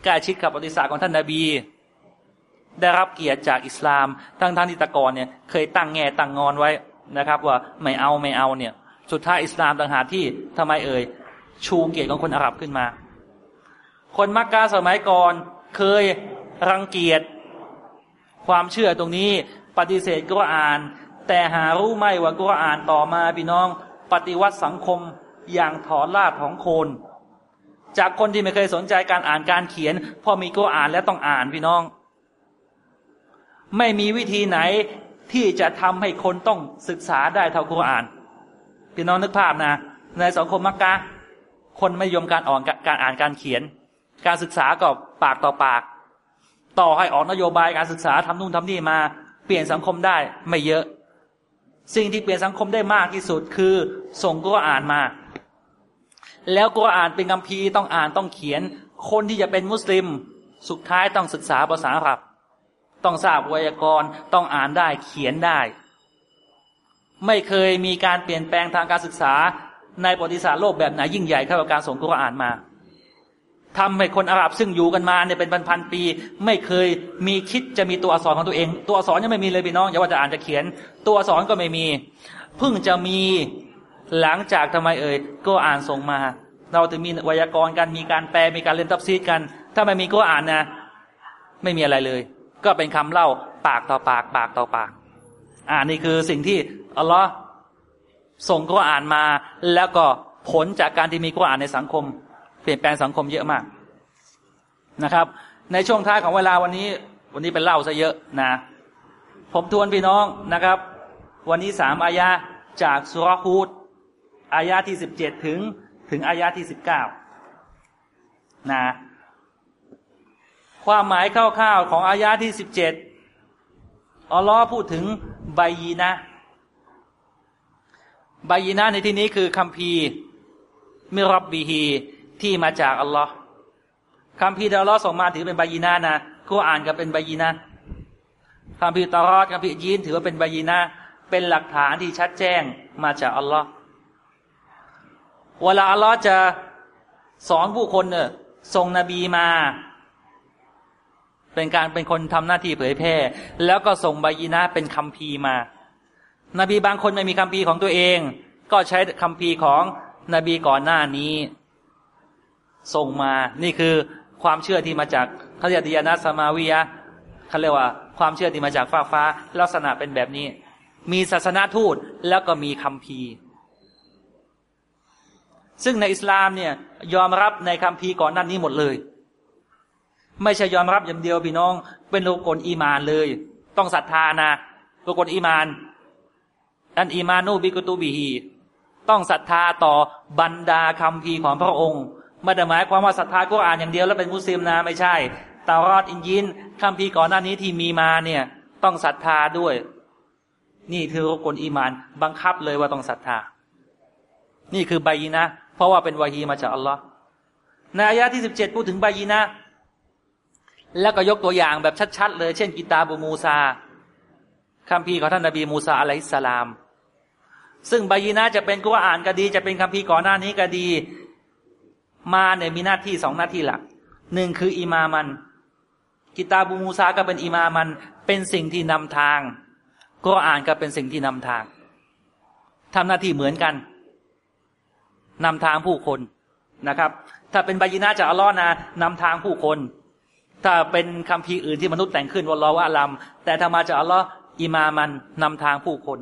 กล้ชิดกับประวัติศาสตร์ของท่านนาบี ได้รับเกียรติจากอิสลาม ทั้งท่านที่ตะกอนเนี่ยเคยตั้งแง่ตั้งงอนไว้นะครับ ว่าไม่เอาไม่เอาเนี่ย สุดท้ายอิสลามต่างหากที่ทำไมเอ่ยชูเกียรติของคนอาหรับขึ้นมา คนมักกะสมัยก่อนเคยรังเกียจความเชื่อตรงนี้ปฏิเสธกุรอาน แต่หารู้ไหมว่ากุรอานต่อมาพี่น้อง ปฏิวัติสังคมอย่างถอนรากของโคน จากคนที่ไม่เคยสนใจการอ่านการเขียน พอมีกุรอานแล้วต้องอ่านพี่น้อง ไม่มีวิธีไหนที่จะทำให้คนต้องศึกษาได้เท่ากุรอาน พี่น้องนึกภาพนะ ในสังคมมักกะคนไม่ยอมการอ่อนการอ่านการเขียน การศึกษาก็ปากต่อปาก ต่อให้ออกนโยบายการศึกษาทำนู่นทำนี่มา เปลี่ยนสังคมได้ไม่เยอะ สิ่งที่เปลี่ยนสังคมได้มากที่สุดคือส่งกุรอานมา แล้วกุรอานเป็นคัมภีร์ต้องอ่านต้องเขียน คนที่จะเป็นมุสลิม สุดท้ายต้องศึกษาภาษาอับต้องทราบไวยากรณ์ต้องอ่านได้เขียนได้ ไม่เคยมีการเปลี่ยนแปลงทางการศึกษาในประวัติศาสตร์โลกแบบไหนยิ่งใหญ่เท่ากับการส่งกุรอานมา ทำให้คนอาหรับซึ่งอยู่กันมาเนี่ยเป็นพันๆปี ไม่เคยมีคิดจะมีตัวอักษรของตัวเอง ตัวอักษรยังไม่มีเลยพี่น้องอย่าว่าจะอ่านจะเขียน ตัวอักษรก็ไม่มีเพิ่งจะมีหลังจากทำไมเอ่ยก็อ่านส่งมา เราถึงมีไวยากรณ์กันมีการแปลมีการเล่นตับซีดกัน ถ้าไม่มีก็อ่านนะ ไม่มีอะไรเลย ก็เป็นคำเล่าปากต่อปากปากต่อปาก อ่านี่คือสิ่งที่อัลลอฮ์ส่งก็อ่านมา แล้วก็ผลจากการที่มีก็อ่านในสังคม เปลี่ยนแปลงสังคมเยอะมากนะครับ ในช่วงท้ายของเวลาวันนี้ วันนี้เป็นเล่าซะเยอะนะผมทวนพี่น้องนะครับ วันนี้สามอายะจากสุรฮูดอายะที่สิบเจ็ดถึงถึงอายะที่สิบเก้านะความหมายคร่าวๆของอายะที่สิบเจ็ดอัลลอฮ์พูดถึงใบยีนะใบยีนะในที่นี้คือคำพีมิรับบีฮี ที่มาจากอัลลอฮ์คำพีดอัลลอฮ์ส่งมาถือเป็นบายีนานะกูอ่านก็เป็นบายีนาคำพีตารอดคำพียีนถือว่าเป็นบายีนาเป็นหลักฐานที่ชัดแจ้งมาจากอัลลอฮ์เวลาอัลลอฮ์จะสอนผู้คนเนี่ยส่งนบีมา เป็นการเป็นคนทำหน้าที่เผยแพร่ แล้วก็ส่งบายีนาเป็นคำพีมา นบีบางคนไม่มีคำพีของตัวเอง ก็ใช้คำพีของนบีก่อนหน้านี้ ส่งมา นี่คือความเชื่อที่มาจากขาเรียกดิยานัสมาวิยะเขาเรียกว่าความเชื่อที่มาจากฟ้าฟ้า ลักษณะเป็นแบบนี้ มีศาสนาทูตแล้วก็มีคำพีซึ่งในอิสลามเนี่ยยอมรับในคำพีก่อนนั้นนี้หมดเลย ไม่ใช่ยอมรับอย่างเดียวพี่น้อง เป็นโลกลอีมานเลย ต้องศรัทธานะโลกลอีมานالإيمان بكتبهต้องศรัทธาต่อบรรดาคัมภีร์ของพระองค์ ไม่ได้หมายความว่าศรัทธากุรอานอย่างเดียวแล้วเป็นมุสลิมนะไม่ใช่เตารอตอินญีลคัมภีร์ก่อนหน้านี้ที่มีมาเนี่ย ต้องศรัทธาด้วย นี่คือรุก่นอีมาน บังคับเลยว่าต้องศรัทธา นี่คือبينة เพราะว่าเป็นวะฮีย์มาจากอัลลอฮ์ในอายะที่สิบเจ็ดพูดถึงبينة แล้วก็ยกตัวอย่างแบบชัดๆเลย เช่นكتاب موسىคำพีของท่านนบีมูซาอะลัยฮิสสลาม ซึ่งใบยีนะจะเป็นกุรอานก็ดี จะเป็นคำพีก่อนหน้านี้ก็ดี มาเนี่ยมีหน้าที่สองหน้าที่หลักหนึ่งคืออิมามัน กิตาบูมูซาก็เป็นอิมามัน เป็นสิ่งที่นำทาง ก็อ่านก็เป็นสิ่งที่นำทางทำหน้าที่เหมือนกันนำทางผู้คนนะครับ ถ้าเป็นบายินาจากอัลลอฮ์นะนำทางผู้คน ถ้าเป็นคำพีอื่นที่มนุษย์แต่งขึ้นวันรอว่าลัมแต่ถ้ามาจากอัลลอฮ์อิมามันนำทางผู้คน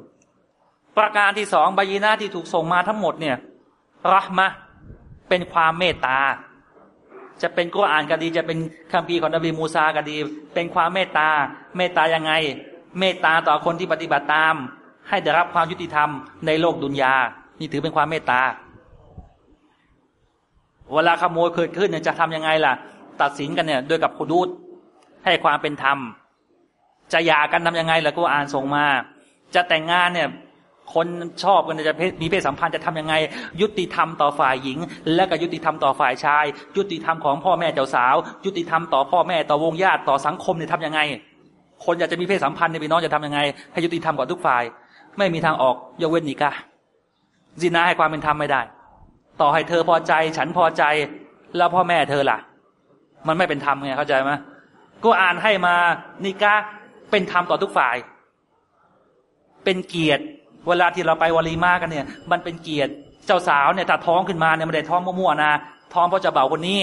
ประการที่สองบายินาที่ถูกส่งมาทั้งหมดเนี่ยรหมะ เป็นความเมตตา จะเป็นกุรอานก็ดี จะเป็นคัมภีของนบีมูซาก็ดี เป็นความเมตตา เมตตายังไง เมตตาต่อคนที่ปฏิบัติตาม ให้ได้รับความยุติธรรมในโลกดุนยา นี่ถือเป็นความเมตตา เวลาขโมยเกิดขึ้นเนี่ยจะทํำยังไงล่ะ ตัดสินกันเนี่ยด้วยกับคุดูดให้ความเป็นธรรม จะหย่ากันทำยังไงล่ะกูอ่านส่งมา จะแต่งงานเนี่ย คนชอบกันจะมีเพศสัมพันธ์จะทํำยังไง ยุติธรรมต่อฝ่ายหญิง และก็ยุติธรรมต่อฝ่ายชาย ยุติธรรมของพ่อแม่เจ้าสาว ยุติธรรมต่อพ่อแม่ต่อวงญาติต่อสังคมเนี่ยทำยังไง คนอยากจะมีเพศสัมพันธ์ในพี่น้องจะทำยังไง ให้ยุติธรรมกับทุกฝ่าย ไม่มีทางออกยกเว้นนิกาจินาให้ความเป็นธรรมไม่ได้ ต่อให้เธอพอใจ ฉันพอใจ แล้วพ่อแม่เธอล่ะ มันไม่เป็นธรรมไงเข้าใจไหมก็อ่านให้มานิกาเป็นธรรมต่อทุกฝ่าย เป็นเกียรติ เวลาที่เราไปวลีมากันเนี่ย มันเป็นเกียรติเจ้าสาวเนี่ยถ้าท้องขึ้นมาเนี่ยไม่ได้ท้องมั่วๆนะท้องเพราะจะเบาคนนี้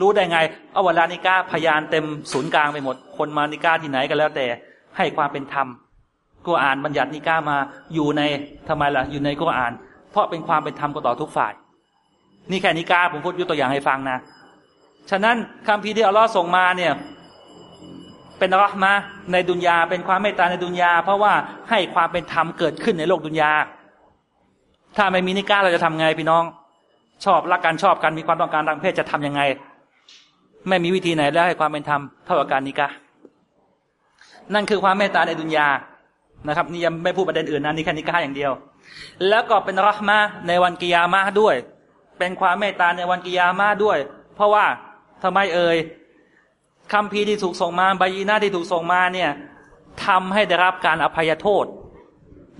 รู้ได้ไงเอาเวลานิก้าพยานเต็มศูนย์กลางไปหมด คนมานิก้าที่ไหนก็แล้วแต่ให้ความเป็นธรรมก็อ่านบัญญัตินิก้ามาอยู่ในทำไมล่ะอยู่ในก็อ่าน เพราะเป็นความเป็นธรรมก็ต่อทุกฝ่าย นี่แค่นิก้าผมพูดยกตัวอย่างให้ฟังนะฉะนั้นคำพีที่อัลลอฮ์ส่งมาเนี่ย เป็นรหมะในดุนยาเป็นความเมตตาในดุนยา เพราะว่าให้ความเป็นธรรมเกิดขึ้นในโลกดุนยา ถ้าไม่มีนิก้าเราจะทำไงพี่น้อง ชอบรักกันชอบกันมีความต้องการทางเพศจะทํำยังไง ไม่มีวิธีไหนแล้วให้ความเป็นธรรมเท่ากับการนิกานั่นคือความเมตตาในดุนยานะครับนี่ยังไม่พูดประเด็นอื่นนะนี่แค่นิกาอย่างเดียว แล้วก็เป็นรหมะในวันกิยามะด้วย เป็นความเมตตาในวันกิยามะด้วย เพราะว่าทำไมเอ่ย คำพีที่ถูกส่งมาบายีนาที่ถูกส่งมาเนี่ยทำให้ได้รับการอภัยโทษ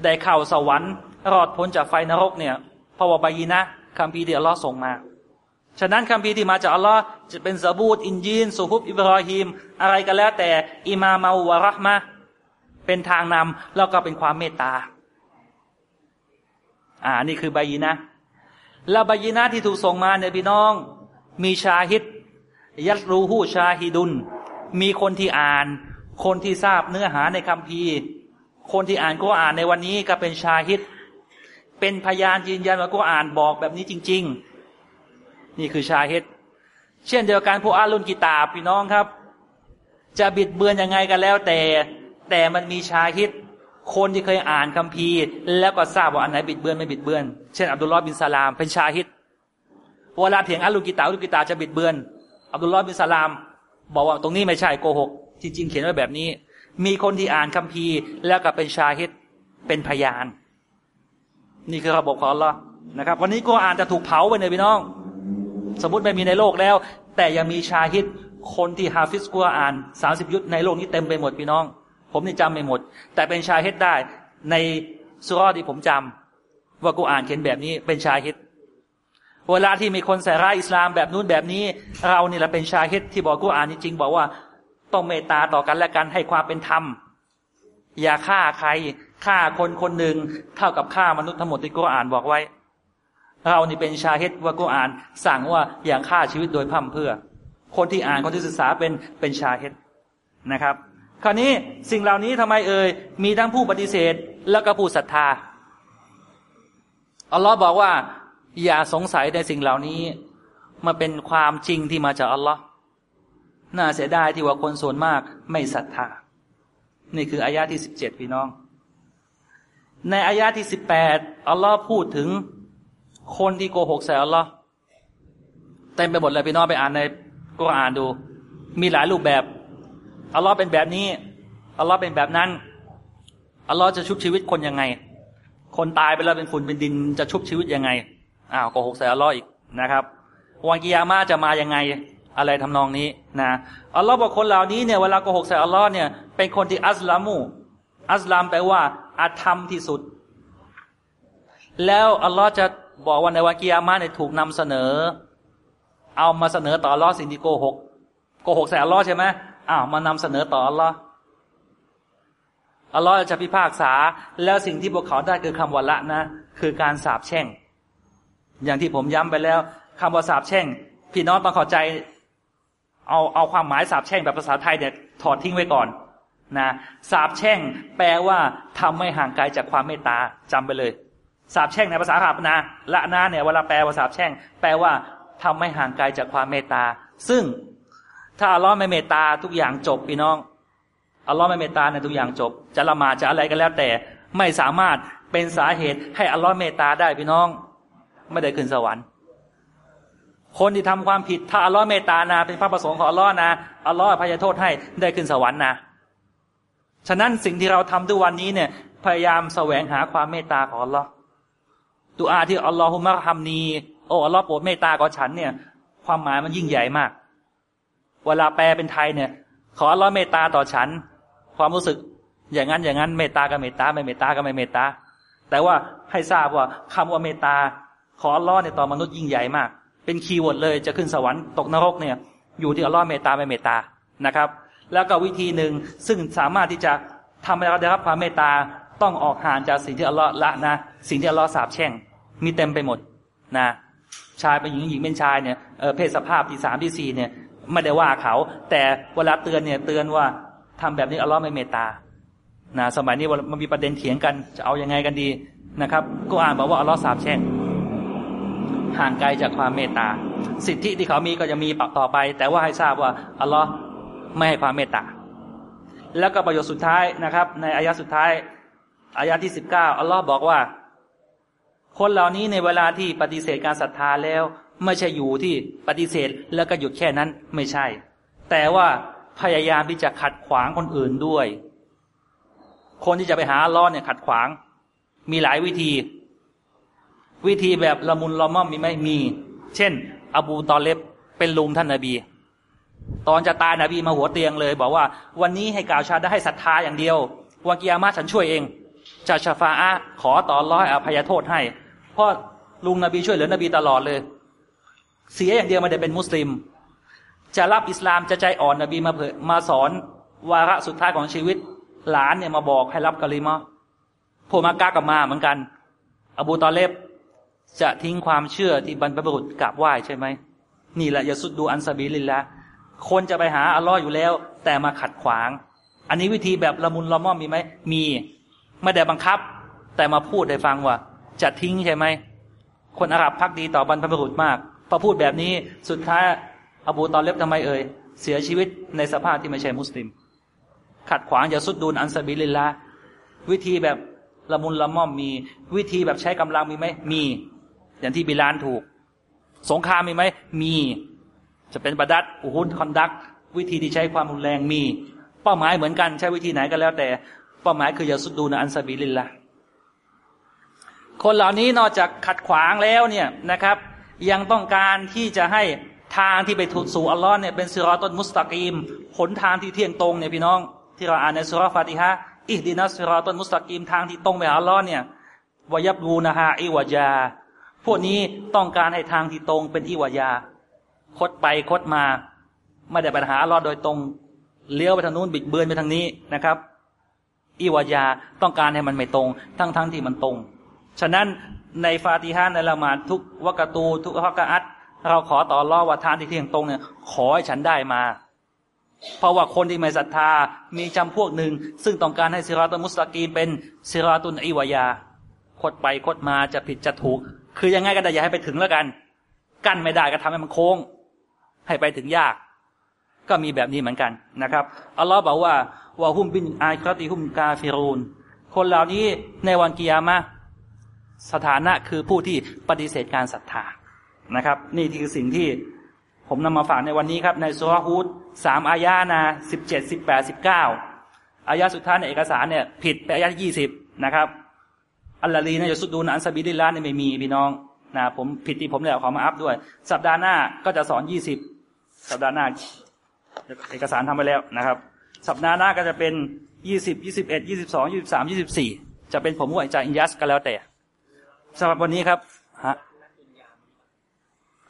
ได้เข้าสวรรค์ รอดพ้นจากไฟนรกเนี่ยเพราะว่าบายีนะคำพีที่อัลลอฮ์ส่งมา ฉะนั้นคำพีที่มาจากอัลลอฮ์จะเป็นซาบูตอินยีนสุฮุบอิบรอฮิมอะไรก็แล้วแต่อิมามาวะรหมะเป็นทางนำแล้วก็เป็นความเมตตา อ่านี่คือบายีนะแล้วบายีนะที่ถูกส่งมาเนี่ยพี่น้อง มีชาฮิด ยัตรูหูชาฮิดุนมีคนที่อ่าน คนที่ทราบเนื้อหาในคำพีคนที่อ่านก็อ่านในวันนี้ก็เป็นชาฮิดเป็นพยานยืนยันว่าก็อ่านบอกแบบนี้จริง ๆ นี่คือชาฮิดเช่นเดียวกันผู้อ่านลุนกิตาพี่น้องครับ จะบิดเบือนยังไงกันแล้วแต่ แต่มันมีชาฮิดคนที่เคยอ่านคัมภีร์แล้วก็ทราบว่าอันไหนบิดเบือนไม่บิดเบือน เช่นอับดุลลอฮ์บินซาลามเป็นชาฮิดเวลาเถียงอัลลุกิตาอัลลุกิตาจะบิดเบือน อับดุลลอฮ์บินซาลาม บอกว่าตรงนี้ไม่ใช่โกหกจริงๆเขียนไว้แบบนี้ มีคนที่อ่านคัมภีร์ แล้วก็เป็นชาฮิดเป็นพยาน นี่คือระบบของอัลลอฮ์นะครับ วันนี้ก็อ่านจะถูกเผาไปเลยพี่น้อง สมมติไม่มีในโลกแล้ว แต่ยังมีชาฮิดคนที่ฮาฟิสกัวอ่านสามสิบยุทธในโลกนี้เต็มไปหมดพี่น้อง ผมนี่จำไม่หมด แต่เป็นชาฮิดได้ในสุรที่ผมจำว่ากูอ่านเขียนแบบนี้เป็นชาฮิด เวลาที่มีคนใส่ร้ายอิสลามแบบนู้นแบบนี้ เรานี่แหละเป็นชาฮิดที่บอกกูอ่านจริงบอกว่า ต้องเมตตาต่อกันและกันให้ความเป็นธรรม อย่าฆ่าใครฆ่าคนคนหนึ่งเท่ากับฆ่ามนุษย์ทั้งหมดที่กูอ่านบอกไว้ เรานี่เป็นชาฮิดว่ากูอ่าน สั่งว่าอย่างฆ่าชีวิตโดยพั่มเพื่อ คนที่อ่านคนที่ศึกษาเป็นเป็นชาฮิดนะครับ คราวนี้สิ่งเหล่านี้ทำไมเอ่ยมีทั้งผู้ปฏิเสธแล้วก็ผู้ศรัทธาอัลลอฮ์บอกว่า อย่าสงสัยในสิ่งเหล่านี้มาเป็นความจริงที่มาจากอัลลอฮ์น่าเสียดายที่ว่าคนส่วนมากไม่ศรัทธา นี่คืออายาที่สิบเจ็ดพี่น้อง ในอายาที่สิบแปดอัลลอฮ์พูดถึงคนที่โกหกใส่อัลลอฮ์เต็มไปหมดเลยพี่น้องไปอ่านในก็อ่านดู มีหลายรูปแบบอัลลอฮ์เป็นแบบนี้อัลลอฮ์เป็นแบบนั้นอัลลอฮ์จะชุบชีวิตคนยังไง คนตายไปแล้วเป็นฝุ่นเป็นดินจะชุบชีวิตยังไง อ้าวโกหกใส่อัลลอฮ์อีกนะครับวันกิยามาจะมายังไงอะไรทำนองนี้นะอัลลอฮ์บอกคนเหล่านี้เนี่ยเวลาโกหกใส่อัลลอฮ์เนี่ยเป็นคนที่อัสลามูอัสลามแปลว่าอาธรรมที่สุด แล้วอัลลอฮ์จะบอกว่าในวันกิยามาเนี่ยถูกนำเสนอ เอามาเสนอต่ออัลลอฮ์สิ่งที่โกหกโกหกใส่อัลลอฮ์ใช่ไหมอ้าวมานำเสนอต่ออัลลอฮ์อัลลอฮ์จะพิพากษา แล้วสิ่งที่พวกเขาได้คือคำว่าละนะ คือการสาบแช่ง อย่างที่ผมย้ำไปแล้วคำว่าสาบแช่ง พี่น้องต้องเข้าใจ เอาเอาความหมายสาบแช่งแบบภาษาไทยเนี่ยถอดทิ้งไว้ก่อนนะสาบแช่งแปลว่าทำให้ห่างไกลจากความเมตตาจำไปเลยสาบแช่งในภาษาอาหรับนะละนะเนี่ยเวลาแปลว่าสาบแช่ง แปลว่าทำให้ห่างไกลจากความเมตตา ซึ่งถ้าอัลลอฮ์ไม่เมตตาทุกอย่างจบพี่น้องอัลลอฮ์ไม่เมตตาในทุกอย่างจบ จะละหมาดจะอะไรก็แล้วแต่ไม่สามารถเป็นสาเหตุให้อัลลอฮ์เมตตาได้พี่น้อง ไม่ได้ขึ้นสวรรค์ คนที่ทำความผิดถ้าอัลลอฮ์เมตตานะ เป็นพระประสงค์ของอัลลอฮ์นะอัลลอฮ์พยโทษให้ได้ขึ้นสวรรค์นะฉะนั้นสิ่งที่เราทำทุกวันนี้เนี่ย พยายามแสวงหาความเมตตาของอัลลอฮ์ตัวอาที่อัลลอฮุมะฮัมนีโอ้อัลลอฮ์โปรดเมตตากับฉันเนี่ย ความหมายมันยิ่งใหญ่มาก เวลาแปลเป็นไทยเนี่ย ขออัลลอฮ์เมตตาต่อฉัน ความรู้สึกอย่างนั้นอย่างนั้นเมตตากับเมตตาไม่เมตตาก็ไม่เมตตาแต่ว่าให้ทราบว่าคำว่าเมตตา ขออัลลอฮ์เนี่ยต่อมนุษย์ยิ่งใหญ่มาก เป็น keyword เลยจะขึ้นสวรรค์ตกนรกเนี่ยอยู่ที่อัลลอฮ์เมตตาไม่เมตตานะครับ แล้วก็วิธีหนึ่งซึ่งสามารถที่จะทำให้เราได้รับความเมตตาต้องออกห่างจากสิ่งที่อัลลอฮ์ละนะ สิ่งที่อัลลอฮ์สาบแช่ง มีเต็มไปหมดนะชายเป็นหญิงหญิงเป็นชายเนี่ยเพศสภาพที่สามที่สี่เนี่ยไม่ได้ว่าเขา แต่เวลาเตือนเนี่ยเตือนว่าทำแบบนี้อัลลอฮ์ไม่เมตตานะสมัยนี้มันมีประเด็นเถียงกันจะเอาอยัางไงกันดีนะครับ ก็อ่านบอกว่าอัลลอฮ์สาบแช่ง ห่างไกลจากความเมตตา สิทธิที่เขามีก็จะมีปักต่อไป แต่ว่าให้ทราบว่าอัลลอฮ์ไม่ให้ความเมตตา แล้วก็ประโยชน์สุดท้ายนะครับ ในอายะสุดท้ายอายะที่สิบเก้าอัลลอฮ์บอกว่า คนเหล่านี้ในเวลาที่ปฏิเสธการศรัทธาแล้ว ไม่ใช่อยู่ที่ปฏิเสธแล้วก็หยุดแค่นั้นไม่ใช่ แต่ว่าพยายามที่จะขัดขวางคนอื่นด้วย คนที่จะไปหาอัลลอฮ์เนี่ยขัดขวาง มีหลายวิธี วิธีแบบละมุนละม่อมมีไหมมี เช่น อบูตอเลบเป็นลุงท่านนาบี ตอนจะตายนาบีมาหัวเตียงเลย บอกว่าวันนี้ให้กล่าวชาได้ให้ศรัทธาอย่างเดียววันกิยามาฉันช่วยเองจะชาฟาอะขอต่อร้อยอภัยโทษให้เพราะลุงนบีช่วยเหลือนบีตลอดเลย เสียอย่างเดียวไม่ได้เป็นมุสลิม จะรับอิสลามจะใจอ่อนนบีมาเผยมาสอนวาระสุดท้ายของชีวิต หลานเนี่ยมาบอกให้รับกะลิมะพวกมากากับมาเหมือนกัน อบูตอเลบ จะทิ้งความเชื่อที่บรรพบุรุษกราบไหว้ใช่ไหมนี่แหละيصدون عن سبيل اللهคนจะไปหาอัลลอฮ์อยู่แล้ว แต่มาขัดขวาง อันนี้วิธีแบบละมุนละม่อมมีไหมมีไม่ได้บังคับ แต่มาพูดให้ฟังว่า จะทิ้งใช่ไหมคนอาหรับภักดีต่อบรรพบุรุษมากพอพูดแบบนี้สุดท้ายอบูตอเลบทำไมเอ่ยเสียชีวิตในสภาพที่ไม่ใช่มุสลิม ขัดขวางيصدون عن سبيل اللهวิธีแบบละมุนละม่อมมี วิธีแบบใช้กำลังมีไหมมี อย่างที่บิลาลถูก สงครามมีไหมมี จะเป็นบะดัรอุฮุดคอนดัก วิธีที่ใช้ความรุนแรงมี เป้าหมายเหมือนกันใช้วิธีไหนก็แล้วแต่ เป้าหมายคือيصدون عن سبيل اللهคนเหล่านี้นอกจากขัดขวางแล้วเนี่ยนะครับ ยังต้องการที่จะให้ทางที่ไปสู่อัลลอฮ์เนี่ยเป็นصراطا مستقيمหนทางที่เที่ยงตรงเนี่ยพี่น้อง ที่เราอ่านในสุรฟาติฮะอิฮดินัสซิรอต้นมุสตะกีมทางที่ตรงไปอัลลอฮ์เนี่ยวายับรูนะฮะอิวะยา พวกนี้ต้องการให้ทางที่ตรงเป็นอิวะยา คดไปคดมา ไม่ได้ปัญหาลอฮ์โดยตรงเลี้ยวไปทางนู้นบิดเบือนไปทางนี้นะครับ อิวะยาต้องการให้มันไม่ตรง ทั้งทั้งที่มันตรง ฉะนั้นในฟาติฮะในละหมาดทุกวักตูทุกฮักกะอัตเราขอต่อรอว่าทางที่เที่ยงตรงเนี่ย ขอให้ฉันได้มา เพราะว่าคนที่ไม่ศรัทธามีจำพวกหนึ่ง ซึ่งต้องการให้ซิราตุมุสตะกีมเป็นซิราตุนอิวายา คดไปคดมาจะผิดจะถูก คือยังไงก็ได้อย่าให้ไปถึงแล้วกัน กั้นไม่ได้ก็ทำให้มันโค้ง ให้ไปถึงยาก ก็มีแบบนี้เหมือนกันนะครับอัลลอฮ์บอกว่าว่าฮุมบินอายครติฮุมกาฟิรูนคนเหล่านี้ในวันกิยามะสถานะคือผู้ที่ปฏิเสธการศรัทธานะครับ นี่คือสิ่งที่ผมนำมาฝากในวันนี้ครับ ในสุรฮูดสามอายานะสิบเจ็ดสิบแปดสิบเก้าอายาสุดท้ายในเอกสารเนี่ย ผิดไปอายายี่สิบนะครับ อัลลอฮีนะยสุดดูนอันซาบิดิลาเนี่ยไม่มีพี่น้องนะผมผิดที่ผมเลยขอมาอัพด้วย สัปดาห์หน้าก็จะสอนยี่สิบสัปดาห์หน้า เอกสารทำไปแล้วนะครับ สัปดาห์หน้าก็จะเป็นยี่สิบยี่สิบเอ็ดยี่สิบสองยี่สิบสามยี่สิบสี่จะเป็นผมว่าจะอินยัสก็แล้วแต่สำหรับวันนี้ครับฮะ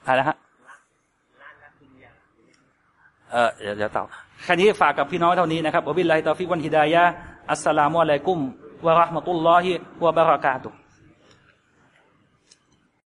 อะไรฮะเออเดี๋ยวจะตอบแค่นี้ฝากกับพี่น้องเท่านี้นะครับอบิลลาฮิตาฟิกวันฮิดายะอัสสลามุอะลัยกุม วะร